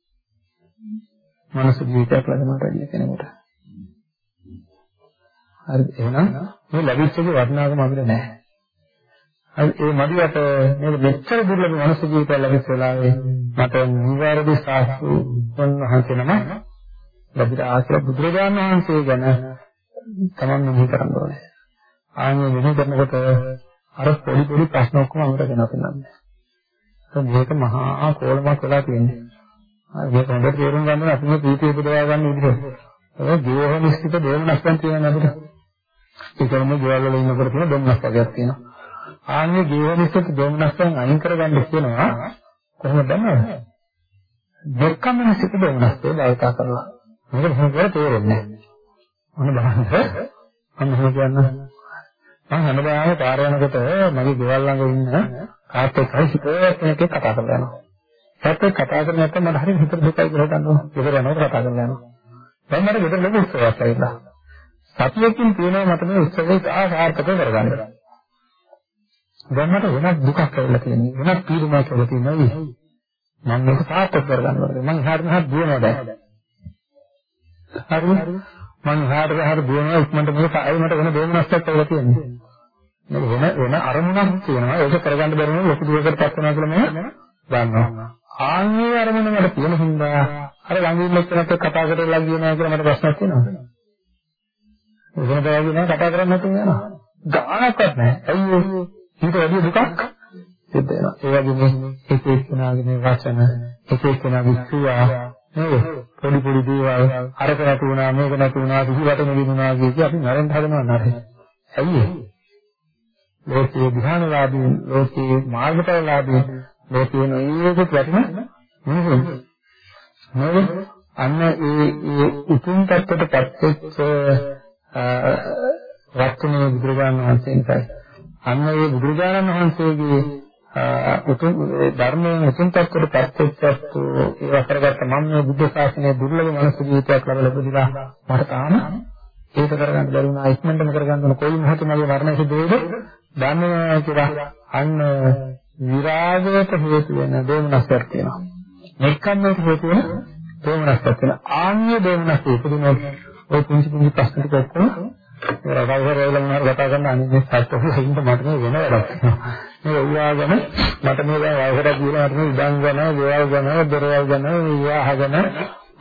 මනස ජීවිතයක් ලැබෙනවට වැඩිය කෙනෙකුට. හරි එහෙනම් මේ ලැබිච්චගේ වටිනාකම අපිට නැහැ. හරි ඒ මදිවට මේ මෙච්චර දුර්ලභ මනස ජීවිතය ලැබිච්ච වෙලාවේ මට නිවැරදි සාස්තු වහන්සේ නම ලැබිලා ආශ්‍රය බුදුරජාණන් වහන්සේ ගැන තමන් මෙහි කරන්න ඕනේ. ආන්නේ මෙහි කරනකොට අර පොඩි පොඩි ප්‍රශ්න ඔක්කොම අපිට ගෙනපෙන්නන්නේ. මේක මහා කෝලමක් වෙලා තියෙන්නේ. මේක හොඳට තේරුම් ගන්න අපි මේ ප්‍රීතිය උපදවා ගන්න විදිහ. ඒක ජීවහනිස්සිත දෙවනස්යන් තියෙන අපිට. ඒ කියන්නේ ගෙවල් වල ඉන්නකොට තියෙන දෙන්නස් වර්ගයක් තියෙනවා. ආන්නේ ජීවහනිස්සිත දෙවනස්යන් අයින් කරගන්න කියනවා කොහොමද දන්නවද? දෙකමනසිත දෙවනස්ය දායකා කරලා. මේක හොඳට තේරෙන්නේ නැහැ. මොන බලන්න. අන්න එහෙම කියන්න. මම හැමදාම පාර යනකොට මගේ ගෙවල් ළඟ ඉන්න කාත් එක්කයි හිතේ කෙනෙක් කතා කරලා යනවා. ඒත් කතා කරන්නේ නැත්නම් මට හරියට හිතට දුකයි කියලා ගන්නවා. ගෙදර යනකොට කතා කරලා යනවා. දැන් මට ගෙදර ලොකු උත්සවයක් ඇවිල්ලා. සතියකින් තියෙනවා මට මේ උත්සවය සාර්ථක කරගන්න. දැන් මට වෙනත් දුකක් ඇවිල්ලා තියෙනවා. වෙනත් පීඩනයක් ඇවිල්ලා තියෙනවා. මම මේක සාර්ථක කරගන්න ඕනේ. මම එහාට මෙහාට දුවනවා දැන්. හරිද? මම එහාට මෙහාට දුවනවා ඉක්මනට මේක ආයෙ මට වෙන දෙමනස්සක් ඇවිල්ලා තියෙනවා. මේක වෙන වෙන අරමුණක් තියෙනවා. ඒක කරගන්න බැරි නම් ලොකු දුරකට පත් වෙනවා කියලා මම දන්නවා. ආන්නේ අරමුණ මට තියෙන හින්දා අර ළඟින් එක්කනත් කතා කරලා කියනවා කියලා මට ප්‍රශ්නයක් තියෙනවා. මොකද වගේ කතා කරන්නේ නැතුව යනවා. ගානක්වත් නැහැ. ඇයි ඊට වැඩි දුකක් සිද්ධ වෙනවා. ඒ වගේම එක එක්කෙනාගේ මේ වචන එක එක්කෙනාගේ ක්‍රියා නේද? පොඩි පොඩි දේවල් අරක නැති වුණා මේක නැති වුණා කිසිවට නෙවෙුණා කිය අපි නරෙන් හදනවා නරේ. ඇයි ලෝකයේ ධ්‍යානලාභී ලෝකයේ මාර්ගඵලලාභී ලෝකයේ නොයේක වැටෙන මිනිසුන් නේද? අන්න ඒ ඒ උතුම් tattට පත්වෙච්ච වස්තුනේ බුදුරජාණන් වහන්සේ නිසායි අන්න ඒ බුදුරජාණන් වහන්සේගේ උතුම් ධර්මයෙන් උතුම් tattට පත්වෙච්ච ඒ වසරගත මම මේ බුද්ධ ශාසනයේ දුර්ලභ මනස ජීවිතයක් ලැබලා ලැබුණා මට තාම ඒක කරගන්න බැරි වුණා. ඉක්මනටම කරගන්න ඕන. කොයි මොහොතේ මගේ මරණය සිදු වෙයිද දන්නේ නැහැ කියලා. අන්න විරාගයට හේතු වෙන දෝමනස්යක් තියෙනවා. නෙක්ඛම්මයට හේතු වෙන දෝමනස්යක් තියෙනවා. ආන්‍ය දෝමනස් උපදිනොත් ඔය පුංචි පුංචි ප්‍රශ්න ටික ඔක්කොම රවවරවල මොනවාර කතා කරන අනිත් සත්‍යෝ හින්ද මට මේ වෙන වැඩක්. මේ උයාගෙන මට මේ දැන් වයසට ගිහලා මට මේ ඉඩම් ගන්න, ගෙවල් ගන්න, දොරවල් ගන්න, විවාහ ගන්න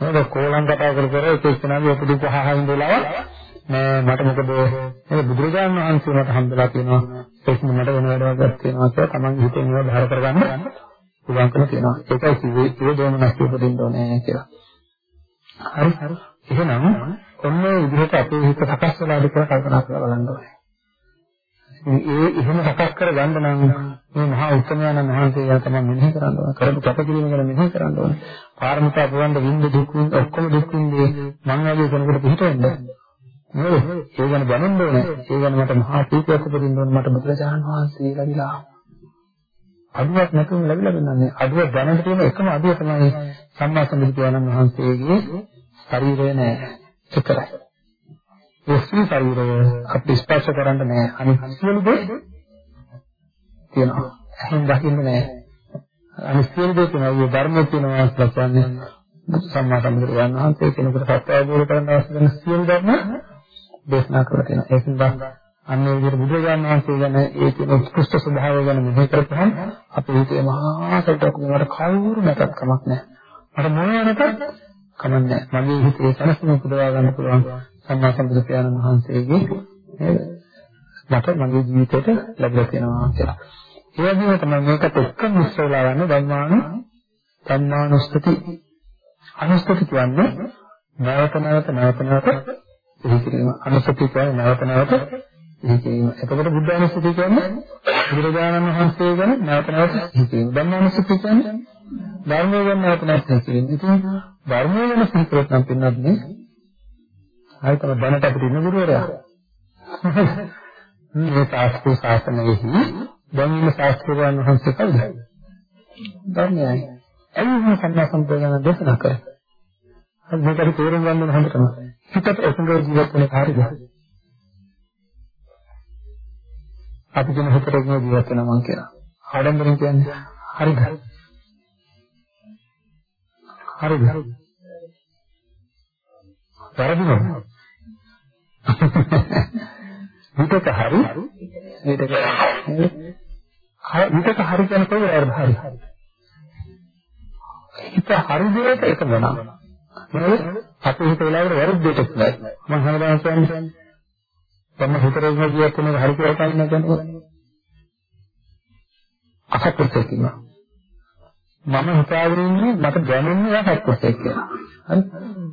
නේද කෝලම් කතා කර කර එක එක්කෙනාගේ උපදීප හහා ඉඳලා මේ මට මොකද මේ බුදුරජාණන් වහන්සේ මට හම්බලා තියෙනවා ඒක මට වෙන වැඩක් තියෙනවා කියලා තමන්ගේ හිතේ මේවා බාර කරගන්න පුළුවන්කම තියෙනවා ඒකයි කිව්වේ ඒ දෝමනස් උපදින්න ඕනේ කියලා හරි හරි එහෙනම් ඔන්න ඒ විදිහට අපේ හිත සකස් වෙලාද කියලා කල්පනා කරලා බලන්න ඕනේ ඒ එහෙම සකස් කරගන්න නම් මේ මහා උත්තරමයන් වහන්සේ ගැන තමයි මෙනෙහි කරන්න ඕන. කරපු කැපකිරීම ගැන මෙනෙහි කරන්න ඕන. පාරමිතා පුරන්න විඳ දුක් විඳ ඔක්කොම දුක් විඳේ මං වගේ කෙනෙකුට පිට වෙන්න. නේද? ඒ ගැන දැනෙන්න ඕනේ. ඒ ගැන මට මහා ප්‍රීතියක් උපදින්න ඕනේ. මට බුදුරජාණන් වහන්සේ ලැබිලා. අඩුවක් නැතුව ලැබිලා දෙන්නන්නේ. අඩුව දැනට තියෙන එකම අඩුව තමයි සම්මා සම්බුදුරජාණන් වහන්සේගේ ශරීරය නෑ. ඒකයි. ඒ සිල් ශරීරය අපි ස්පර්ශ කරන්න නෑ. අනිත් සියලු දේ තියෙනවා. එහෙන් දකින්න නෑ. අනිත් සියලු දේ තියෙනවා. ඒ ධර්මයේ තියෙනවා කියලා කියන්නේ සම්මා සම්බුදුරජාණන් වහන්සේ කෙනෙකුට සත්‍ය අවබෝධ කරගන්න අවශ්‍ය වෙන සියලු ධර්ම දේශනා කරලා තියෙනවා. ඒකෙන් අන්න ඒ විදිහට බුදුරජාණන් වහන්සේ ගැන ඒ කියන උත්කෘෂ්ඨ ස්වභාවය ගැන මෙහෙ කරපුවහම අපේ හිතේ මහා සතුටක් වෙනවට කවුරු නැතත් කමක් නැහැ. මට මොනවා නැතත් කමක් නැහැ. මගේ හිතේ සනසන උපදවා ගන්න පුළුවන් සම්මා සම්බුදු පියාණන් වහන්සේගේ නේද? මට මගේ ජීවිතේට ලැබලා තියෙනවා කියලා. ඒ වගේම තමයි මේකට එක්කම මිශ්‍ර වෙලා යන ධර්මාන ධම්මානුස්තති අනුස්තති කියන්නේ නැවත නැවත නැවත නැවත එහි කිරීම. අනුස්තති කියන්නේ නැවත නැවත එහි කිරීම. එතකොට බුද්ධ අනුස්තති කියන්නේ බුදුරජාණන් වහන්සේ ගැන නැවත නැවත එහි කිරීම. ධම්මානුස්තති කියන්නේ ධර්මය ගැන නැවත නැවත එහි කිරීම. ඉතින් ධර්මය ගැන සිහි කරොත් නම් පින්නත් නේ ආයි තමයි දැනට අපිට ඉන්න ගුරුවරයා. මේ ශාස්ත්‍රීය ශාසනයෙහි දැන් ඉන්න ශාස්ත්‍රඥයන් වහන්සේ කවුද? ධර්මයයි. ඇයි මේ සම්මා සම්ප්‍රදාන දේශනා කරන්නේ? මේකට තේරුම් ගන්න ඕන හොඳටම. හිතට එකඟ ජීවත් වෙන කාර්යද? අපි කියන හිතට එකඟ ජීවත් වෙනවා මං කියනවා. ආඩම්බරෙන් කියන්නේ හරිද? හරිද? වැරදිනවද? විතක හරි විතක විතක හරි කියන කොයි වර්ධ හරි හිත හරි දෙයට එක වෙනවා නේද අපේ හිත වෙලාවට වැරද්දට ඉස්සරයි මම හැමදාම කියන්නේ තම හිතරේ ජීවත් වෙන හරි කියලා කියන්නේ කියන්නේ. අසත්‍යයක් කියනවා මම හිතාගෙන ඉන්නේ මට දැනෙන්නේ අසත්‍යයක් කියලා. හරි?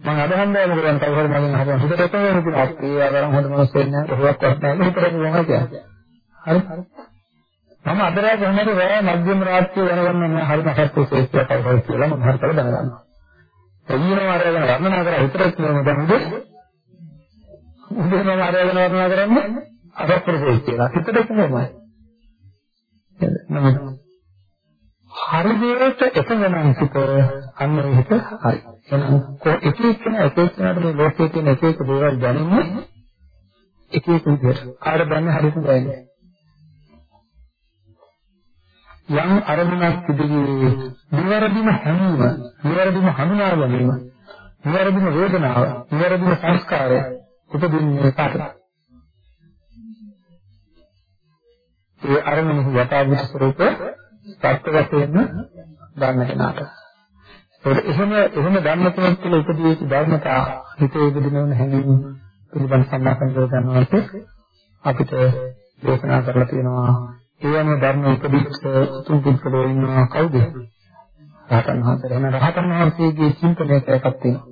මම අදහන්නේ මොකද මම කවුරු හරි මගෙන් අහපුවා හිතට එක වෙන කිව්වා අපේ ආවරම් හොඳ මනසෙක් නෑ. කොහොමවත් නැහැ හිතට කොහොමද කියන්නේ හරි? මම අදරා ගන්නකොට රෑ මධ්‍යම රාත්‍රිය දැනගන්න මම හරි නැහැත් ශේෂ්ඨය කවුරුහරි කියලා මම හරි කරලා දැනගන්නවා. එළියම අරගෙන වර්ණනා කරලා හිතට කියනවා දැන් උදේ උදේ මම අරගෙන වර්ණනා කරන්නේ අසත්පුරුෂයෙක් කියලා හිතට කොහොමයි නේද හරි දේට එකඟ නම් සිත අන්න ඒ හිත හරි. එහෙනම් එක එක්කෙන එක එක්කෙනාට මේ ලෝකයේ තියෙන එක එක දේවල් දැනෙන්නේ එක එක විදිහට. කාට දන්නේ හරියට දැනෙන්නේ. යම් අරමුණක් පිළිගියේ නිවැරදිම හැඟීම, නිවැරදිම හඳුනා ගැනීම, නිවැරදිම වේදනාව, නිවැරදිම සංස්කාරය උපදින්නේ කාටද? ඒ අරමුණු යථාභූත ස්වરૂප සත්‍ය වශයෙන්ම ගන්න කෙනාට. ඒකට එහෙම එහෙම ගන්න කෙනෙක් තුළ උපදීච්ච ධර්මතා හිතේ උපදිනවන හැඟීම් පිළිබඳ සම්මාසන කරගන්නවාට අපිට දේශනා කරලා තියෙනවා ඒ අනුව ධර්ම උපදිච්ච උතුම් පුද්ගලයෝ ඉන්නවා කවුද? රහතන් වහන්සේ. එහෙනම් රහතන් වහන්සේගේ චින්තනයක එකක් තියෙනවා.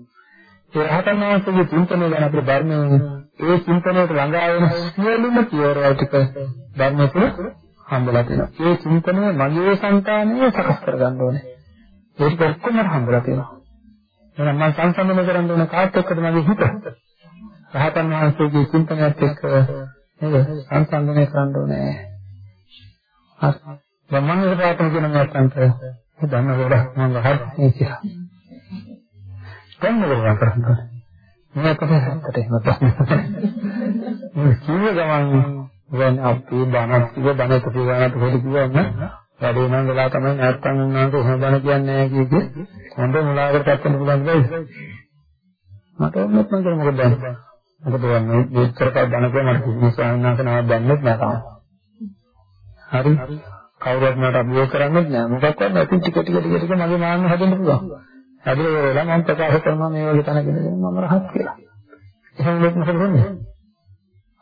ඒ රහතන් වහන්සේගේ චින්තනය ගැන අපිට ධර්මයේ ඒ චින්තනයට ළඟා වෙන සියලුම පියවරවල් ටික ධර්මයේ තුල හම්බලා තියෙනවා. ඒ චින්තනය මගේ సంతානයේ සකස් කරගන්න ඕනේ. ඒක ඔක්කොම හම්බලා තියෙනවා. එහෙනම් මම සංසන්දනය කරන්න ඕන කාත් එක්කද මගේ හිත? රහතන් වහන්සේගේ චින්තනයත් එක්ක නේද සංසන්දනය කරන්න ඕනේ. හරි. දැන් මම ඒක ප්‍රාර්ථනා කරන නැත්නම් ඒ දන්න වල මම රහත් නේ කියලා. දැන් මොකද කරන්නේ? මේකට හත්තට එහෙම තමයි. කිව්ව ගමන් කියන්නේ අපි බණක් කිව්ව බණ එක පිළිගන්නත් පොඩි කිව්වම වැඩේ නම් වෙලා තමයි නැත්තම් උන්වහන්සේ එහෙම බණ කියන්නේ නැහැ කියේ හොඳ මුලාවකට පැත්තෙන් පුළුවන් වෙයි මට ඔන්නත් මම මොකද දැන් මොකද මේ විතරක බණ කියන මට කිසි ස්වාමීන් වහන්සේ නමක් දැන්නෙත් නැහැ තාම හරි කවුරුත් මට අභියෝග කරන්නේත් නැහැ මොකක්වත් නැති ටික ටික ටික ටික මගේ මාන්න හදන්න පුළුවන් හැදෙලා වෙලා මම ප්‍රකාශ කරනවා මේ වගේ තැනක ඉඳගෙන මම රහත් කියලා එහෙම මොකද වෙන්නේ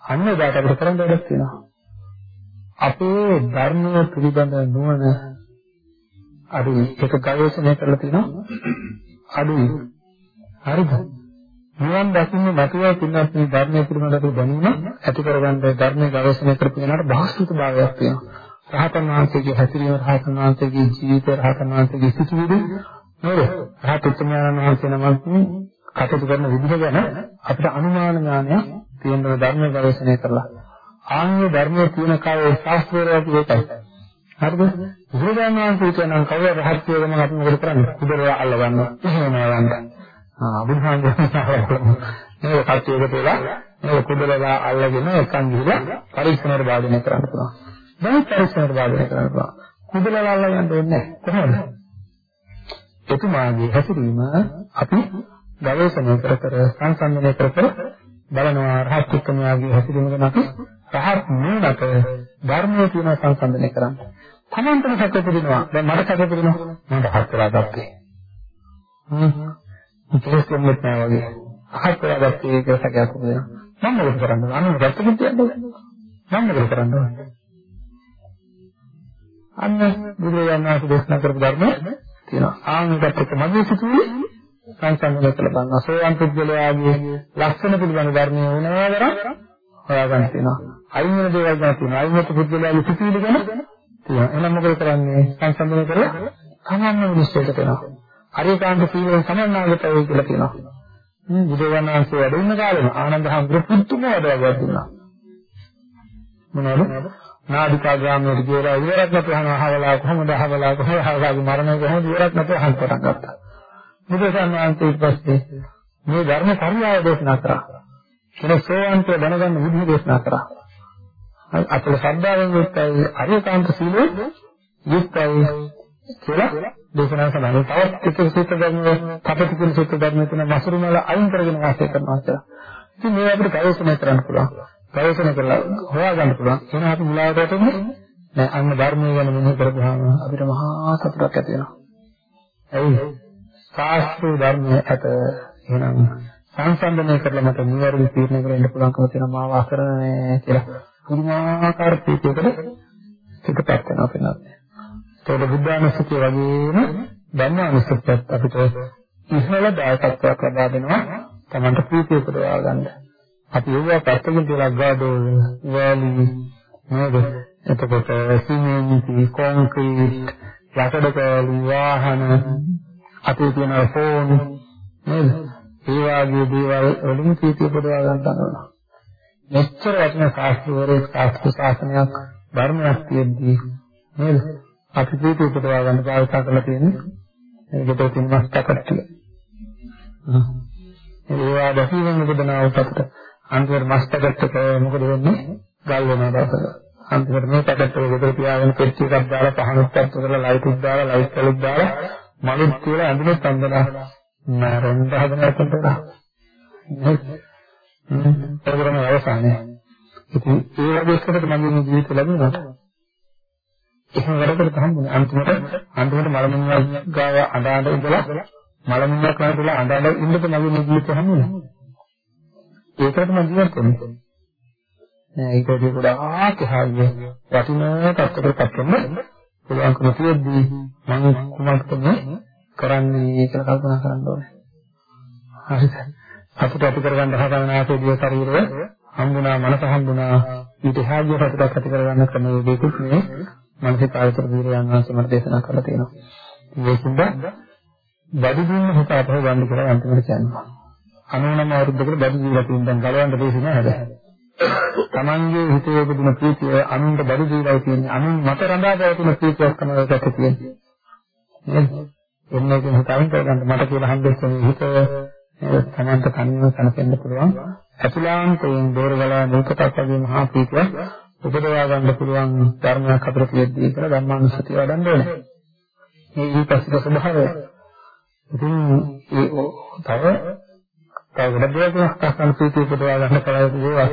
අන්න එදාට අපිට කරන්න වැඩක් තියෙනවා. අපේ ධර්මයේ පිළිබඳ නුවණ අඩුයි. ඒක ගවේෂණය කරලා තිනවා. අඩුයි. හරිද? නිවන් දකින්න නැතුව පින්නත් මේ ධර්මයේ පිළිබඳ අපේ දැනීම ඇති කරගන්න ධර්මයේ ගවේෂණය කරපු කෙනාට භාෂිත භාවයක් තියෙනවා. රහතන් වහන්සේගේ හැසිරීම රහතන් වහන්සේගේ ජීවිතය රහතන් වහන්සේගේ සිතුවිලි නේද? රහත් උත්තමයන් වහන්සේ නමක් කටයුතු කරන විදිහ ගැන අපිට අනුමාන ඥානයක් තියෙනවා ධර්ම ගවේෂණය කරලා. ආන්‍ය ධර්මයේ තියෙන කායේ ශාස්ත්‍රයේදී ඒකයි. හරිද? බුදුරජාණන් වහන්සේ කියනවා කවුරු රහත් කියලාම අපි මොකද කරන්නේ? කුදරය අල්ල ගන්නවා. එහෙම නෑ ආ බුදුහාමුදුරුවෝ මේ කච්චේක තියලා මේ කුදරලා අල්ලගෙන එකන් ගිහලා පරීක්ෂණයට භාජනය කරන්න පුළුවන්. දැන් පරීක්ෂණයට භාජනය කරන්න පුළුවන්. කුදරලා අල්ලගන්න ඕනේ නැහැ. කොහොමද? එතුමාගේ හැසිරීම අපි ගවේෂණය කර කර සංසන්දනය කර කර බලනවා රහත් උත්තමයාගේ හැසිරීම ගැන අපි රහත් නුනට ධර්මයේ තියෙන සංසන්දනය කරන්න. තමන්ටම සැක උපදිනවා. දැන් මට සැක උපදිනවා. මම රහත් වෙලා ගත්තේ. හ්ම්. ඉතින් කෙනෙක් නෑ වගේ. රහත් වෙලා ගත්තේ ඒක සැකයක් උපදිනවා. මම මොකද කරන්නේ? අන්න රැත්තකින් තියන්නේ. මම මොකද කරන්නේ? අන්න බුදුරජාණන් වහන්සේ දේශනා කරපු ධර්මය තියෙනවා. ආන්ගකට එක මගේ සිතුවේ සංසන්දනය කළ බලනවා. සෝයන් පුද්ගලයාගේ ලක්ෂණ පිළිබඳ ධර්මයේ වෙනවදර හොයාගන්න තියෙනවා. අයින් වෙන දේවල් ගැන තියෙනවා. අයින් වෙච්ච පුද්ගලයාගේ සිතුවිලි ගැන තියෙනවා. එහෙනම් මොකද කරන්නේ? සංසන්දනය කරලා තමන්ම නිශ්චයට කරනවා. අරියකාන්ත සීලෙන් සමන්නාගත වෙයි කියලා කියනවා. මේ බුදුරජාණන් වහන්සේ වැඩ ඉන්න කාලෙම ආනන්ද හඳුරු පුදුම වැඩක් දුන්නා. මොනවද? නාදිකා ග්‍රාමයට ගියලා ඉවරක් නැතුව අහවලා කොහොමද අහවලා කොහොමද අහවලාගේ මරණය කොහොමද ඉවරක් නැතුව අහන්න පටන් ගත්තා. බුදුසසුන වහන්සේ ඊපස්සේ මේ ධර්ම පරියාය දේශනා කරා. කෙනෙක් සෝවාන්ට දැනගන්න විදිහ දේශනා කරා. අතල ශ්‍රද්ධාවෙන් යුක්තයි අරියකාන්ත සීලෙ යුක්තයි කියලා දේශනා සඳහන්. තවත් එක සූත්‍ර ධර්ම කපටිකුල සූත්‍ර ධර්ම තුන මසුරුමල අයින් කරගෙන වාසය කරනවා කියලා. ඉතින් මේ අපිට ගවේෂණය කරන්න පුළුවන්. ගවේෂණය කරලා හොයාගන්න පුළුවන්. එහෙනම් අපි මුලාවට වැටෙන්නේ නෑ. අන්න ධර්මය ගැන මෙහෙ කරපුවාම අපිට මහා සතුටක් ඇති වෙනවා. ඇයි? ශාස්ත්‍රීය ධර්මයේ ඇත එහෙනම් සංසන්දනය කරලා මට නිවැරදි තීරණය කරන්න පුළුවන්කම තියෙනවා මාව අකරන්නේ කියලා පුදුමාකාර ප්‍රීතියකට පිටපත් වෙනවා වෙනත්. ඒකට බුද්ධානුස්සතිය වගේම ධර්මානුස්සතියත් අපිට ඉහළ දායකත්වයක් ලබා දෙනවා Tamanට ප්‍රීතිය උපදවා ගන්න. අපි ඒවා පැත්තකින් තියලා ගාඩෝල් වෑලි නේද? එතකොට සිමෙන්ති කොන්ක්‍රීට් යකඩ කෑලි වාහන අපේ තියෙන ෆෝන් නේද? ඒ වාගේ දේවල් වලින් ප්‍රීතිය උපදවා ගන්න ගන්නවා. මෙච්චර වටින ශාස්ත්‍රවරේ ශාස්ත්‍ර ශාසනයක් ධර්මයක් තියෙද්දී නේද? අපි ප්‍රීතිය උපදවා ගන්න භාවිතා කරලා තියෙන්නේ. ඒකට තියෙන මස්තකට්ටිය. ඒවා දැකීමෙන් උපදනා උපතට අන්තිමට මස්තකට්ටක මොකද වෙන්නේ? ගල් වෙනවා දවසක. අන්තිමට මේ පැකට් එක ගෙදර තියාගෙන පෙට්ටි එකක් දාලා පහනක් පැත්ත කරලා ලයිට් එකක් දාලා ලයිට් එකක් දාලා මලුත් කියලා ඇඳුමත් අඳලා මරන්න හදන එකට ප්‍රෝග්‍රෑම් අවසානයේ. ඉතින් ඒ වගේ එකකට මගේ ජීවිත ලැබුණා එහෙම වැඩකට හම්බුනේ අන්තිමට අන්තිමට මලමුණියක් ගාව අඬාඬ ඉඳලා මලමුණියක් කරලා අඬාඬ ඉන්නකොට මගේ ජීවිත හම්බුනේ ඒකට මම ජීවත් වෙන්නේ නෑ ඒකදී ගොඩාක් හාගිය වටිනා තත්ත්වයකට පත් වෙන්න පුළුවන්කම තියෙද්දී මම කුමක්ද මේ කරන්නේ කියලා කල්පනා කරන්න ඕනේ. හරිද? අපිට අපි කරගන්න හදන ආසේදිය ශරීරය හම්බුණා මනස හම්බුණා ඊට එහාගේ සතුටක් ඇති කරගන්න ක්‍රමයේ දෙකුත් මේ මනසේ පාවිච්චි වීරයන් වහන්සේ මට දේශනා කරලා තියෙනවා. ඒකින්ද බඩු දුන්න හිත අපහු ගන්න කියලා අන්තිමට කියනවා. 99 අවුරුද්දකට බඩු දීලා තියෙන දැන් ගලවන්න දෙයක් නෑ හැබැයි. තමන්ගේ හිතේ උපදින ප්‍රීතිය අනුන්ට බඩු දීලා තියෙන්නේ අනුන් මත රඳා පවතින ප්‍රීතියක් තමයි ඒකට තියෙන්නේ. නේද? එන්නේ කියන හිතෙන් කරගන්න මට කියලා හම්බෙච්ච මේ හිත තමන්ට කනියම සනසෙන්න පුළුවන්. අතුලාන්තයෙන් දෝරගලා මේකටත් වගේ මහා ප්‍රීතිය උපදවා ගන්න පුළුවන් ධර්මයක් අතර තියෙද්දී කියලා ධර්මානුස්සතිය වඩන්න ඕනේ. මේ ඊපස්සික ස්වභාවය. ඉතින් ඒ තව තව ගොඩක් දේවල් තමයි ප්‍රීතිය උපදවා ගන්න කරලා තියෙනවා.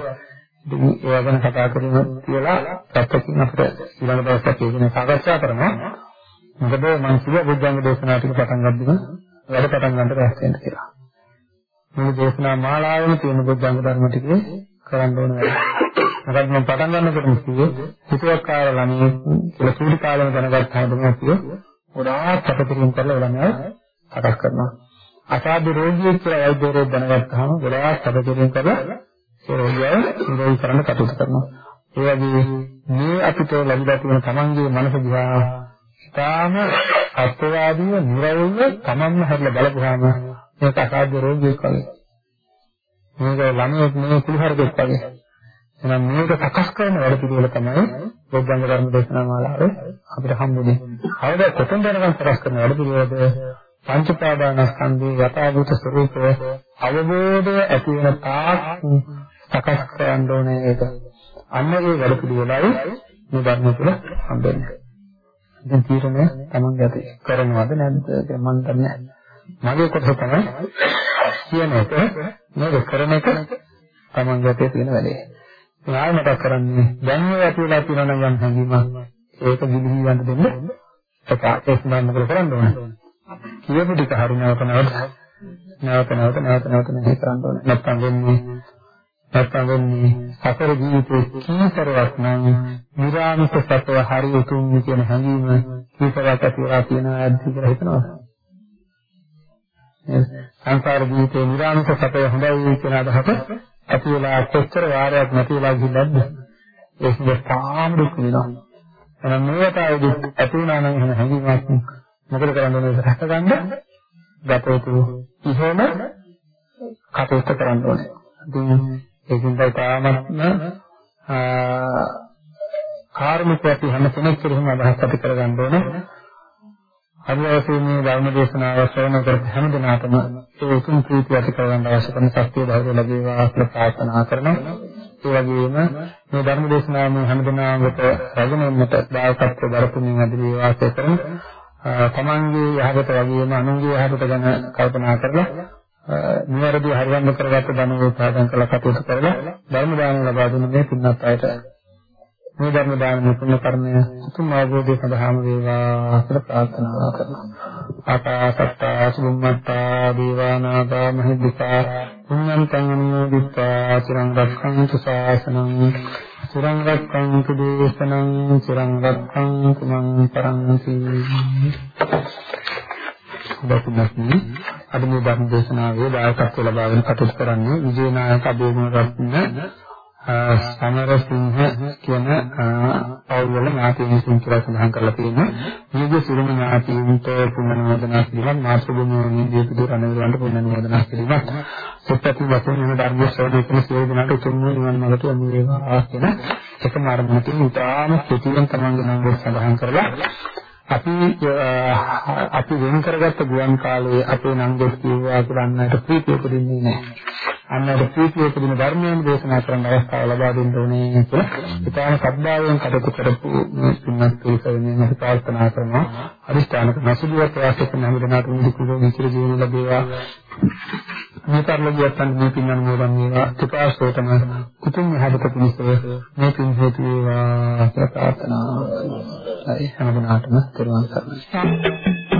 ඉතින් ඒවා ගැන කතා කරමු කියලා පැත්තකින් අපිට ඊළඟ දවසට කියන සාකච්ඡා කරනවා. මොකද මම කිව්ව බුද්ධංග දේශනා ටික පටන් ගන්නදිම වැඩ පටන් ගන්නට රැස් වෙන්න කියලා. මේ දේශනා මාලාවෙම තියෙන බුද්ධංග ධර්ම ටිකේ කරන්න ඕන වැඩ. මොකද මම පටන් ගන්නකොටම කිව්වේ හිතුවක්කාර ළමයි කියලා සූටි කාලෙම දැනගත්තාම තමයි කිව්වේ ගොඩාක් කටපිටින් කරලා ළමයි සකස් කරනවා. අසාධ්‍ය රෝගියෙක් කියලා වෛද්‍යවරයෙක් දැනගත්තාම ගොඩාක් කටපිටින් කරලා ඒ රෝගියව නිරෝධ කරන්න කටයුතු කරනවා. ඒ වගේ මේ අපිට ලැබිලා තියෙන තමන්ගේ මනස දිහා ඉතාම අත්වාදීව නිරවුල්ව තමන්ම හැදලා බලපුවාම මේක අසාධ්‍ය රෝගියෙක් වගේ. මේක ළමයෙක් නෙවෙයි කුලහරකෙක් වගේ. එහෙනම් මේක සකස් කරන වැඩ පිළිවෙල තමයි බොද්ධංග ධර්ම දේශනා මාලාවේ අපිට හම්බුනේ. හරිද කොතෙන් දැනගන් සකස් කරන වැඩ පිළිවෙලද පංච පාදානස්කන්ධයේ යථාභූත ස්වરૂපය අවබෝධය ඇති වෙන තාක් සකස් කරන්න ඕනේ ඒක. අන්න ඒ වැඩ පිළිවෙලයි මේ ධර්ම තුළ හම්බෙන්නේ. දැන් තීරණය තමන් ගත කරනවද නැද්ද කියලා මම දන්නේ මගේ කොටස තමයි කියන එක නේද කරන එක තමන් ගතේ තියෙන වැඩේ. ආයෙ මතක් කරන්නේ දැන් මේ ඇති වෙලා තියෙනවා නම් යම් හැඟීමක් ඒක දිලිහි යන්න දෙන්න. ඒක ඒක නම් මොකද කරන්න ඕනේ? කියපු ටික හරි නැවත නැවත නැවත නැවත නැවත නැවත මෙහෙ කරන්න ඕනේ. නැත්නම් වෙන්නේ නැත්නම් වෙන්නේ සතර ජීවිතේ කීතරයක් නම් නිරාමිත සත්ව හරි උතුම් කියන හැඟීම කීතරයක් ඇති වෙලා තියෙනවා ඇද්දි කියලා හිතනවා සංසාර ජීවිතේ නිරාමිත සත්‍ය හොඳයි කියන අදහස ඇති වෙලා කොච්චර වාරයක් නැති වෙලා ගිහිල්ලාද ඒක තාම දුක් වෙනවා එහෙනම් මේකට ආවද ඇති වුණා නම් එහෙම හැඟීමක් මොකද කරන්න ඕනේ රැක ගන්න ගතයුතු ඉහෙම කටයුතු කරන්න ඕනේ. ඉතින් ඒකින් තමයි තාමත්ම කාර්මික අපි හැම කෙනෙක් කෙරෙහිම අදහස් ඇති කරගන්න ඕනේ. අනිවාර්යයෙන්ම මේ ධර්ම දේශනාව ශ්‍රවණය කරපු හැම දිනකටම ඒ උතුම් ප්‍රීතිය ඇති කරගන්න අවශ්‍ය කරන ශක්තිය ධෛර්යය ලැබේවා කියලා ප්‍රාර්ථනා කරනවා. ඒ වගේම මේ ධර්ම දේශනාව මේ හැම දිනකම රැගෙනෙන්නට දායකත්ව දරපුමින් අදිරි වාසය කරන තමන්ගේ යහපත වගේම අනුන්ගේ යහපත ගැන කල්පනා කරලා නිවැරදි හරියන්න කරගත්ත ධන උත්සාහයන් කළ කටයුතු කරලා ධර්ම දාන ලබා දුන්න මේ පින්වත් අයට මේ ධර්ම දානමය පුණ්‍ය කර්මය උතුම් අවබෝධය සඳහාම වේවා කියලා ප්‍රාර්ථනා කරනවා. ආකාසත්තා සුම්මත්තා දේවානාගා මහිද්దికා පුඤ්ඤන්තං අනුමෝදිත්වා චිරං රක්ඛන්තු ශාසනං චිරං රක්ඛන්තු දේශනං චිරං රක්ඛන්තු මං පරන්ති. දකුණස්නි අද මේ ධර්ම දේශනාවේ දායකත්ව ලබාගෙන කටයුතු කරන්නේ විජේනායක අබේගුණ රත්න සමරසිංහ කියන පෞද්ගල ඥාතීන් විසින් කියලා සඳහන් කරලා තියෙනවා. මේක සිරුම ඥාතීන්ට පුණ්‍යනෝදනා කිරීමක් මාතෘභූමියේ දීපිදු රණවිරවන්ට පුණ්‍යනෝදනා කිරීමක්. සත්‍යති වශයෙන් මේ ධර්ම ශ්‍රවණය කරන සියලු දෙනාට උතුම් නිවන් මාර්ගයට යොමු වේවා කියන එකම අරමුණකින් ඉතාම සිතියෙන් තමන්ගේ නම් සඳහන් කරලා අපි අපි වෙන කරගත්ත ගුවන් කාලයේ අපේ නම් දෙස් කියවා කරන්නට ප්‍රීතිය උපදින්නේ නැහැ. අන්නට ප්‍රීතිය උපදින ධර්මයෙන් දේශනා කරන්න අවස්ථාව ලබා දෙන්න ඕනේ කියලා ඉතාලම සද්ධායෙන් කටයුතු කරපු මේ පින්වත් පිරිසෙන් අපි ප්‍රාර්ථනා කරනවා අදිස්ථාන කරන සුදුවත් වාසය කරන හැම දිනකටම දුකෝ විචර ජීවන ලැබේවා මේ පරිලෝකියයන් මේ පින්නන් මොරන් වේවා ත්‍රිපාසෝතම කුතුම් යහපත පිණිස මේ පින් හේතු වේවා කියලා ප්‍රාර්ථනා කරනවා. ඒ හැම දිනකටම කරනවා.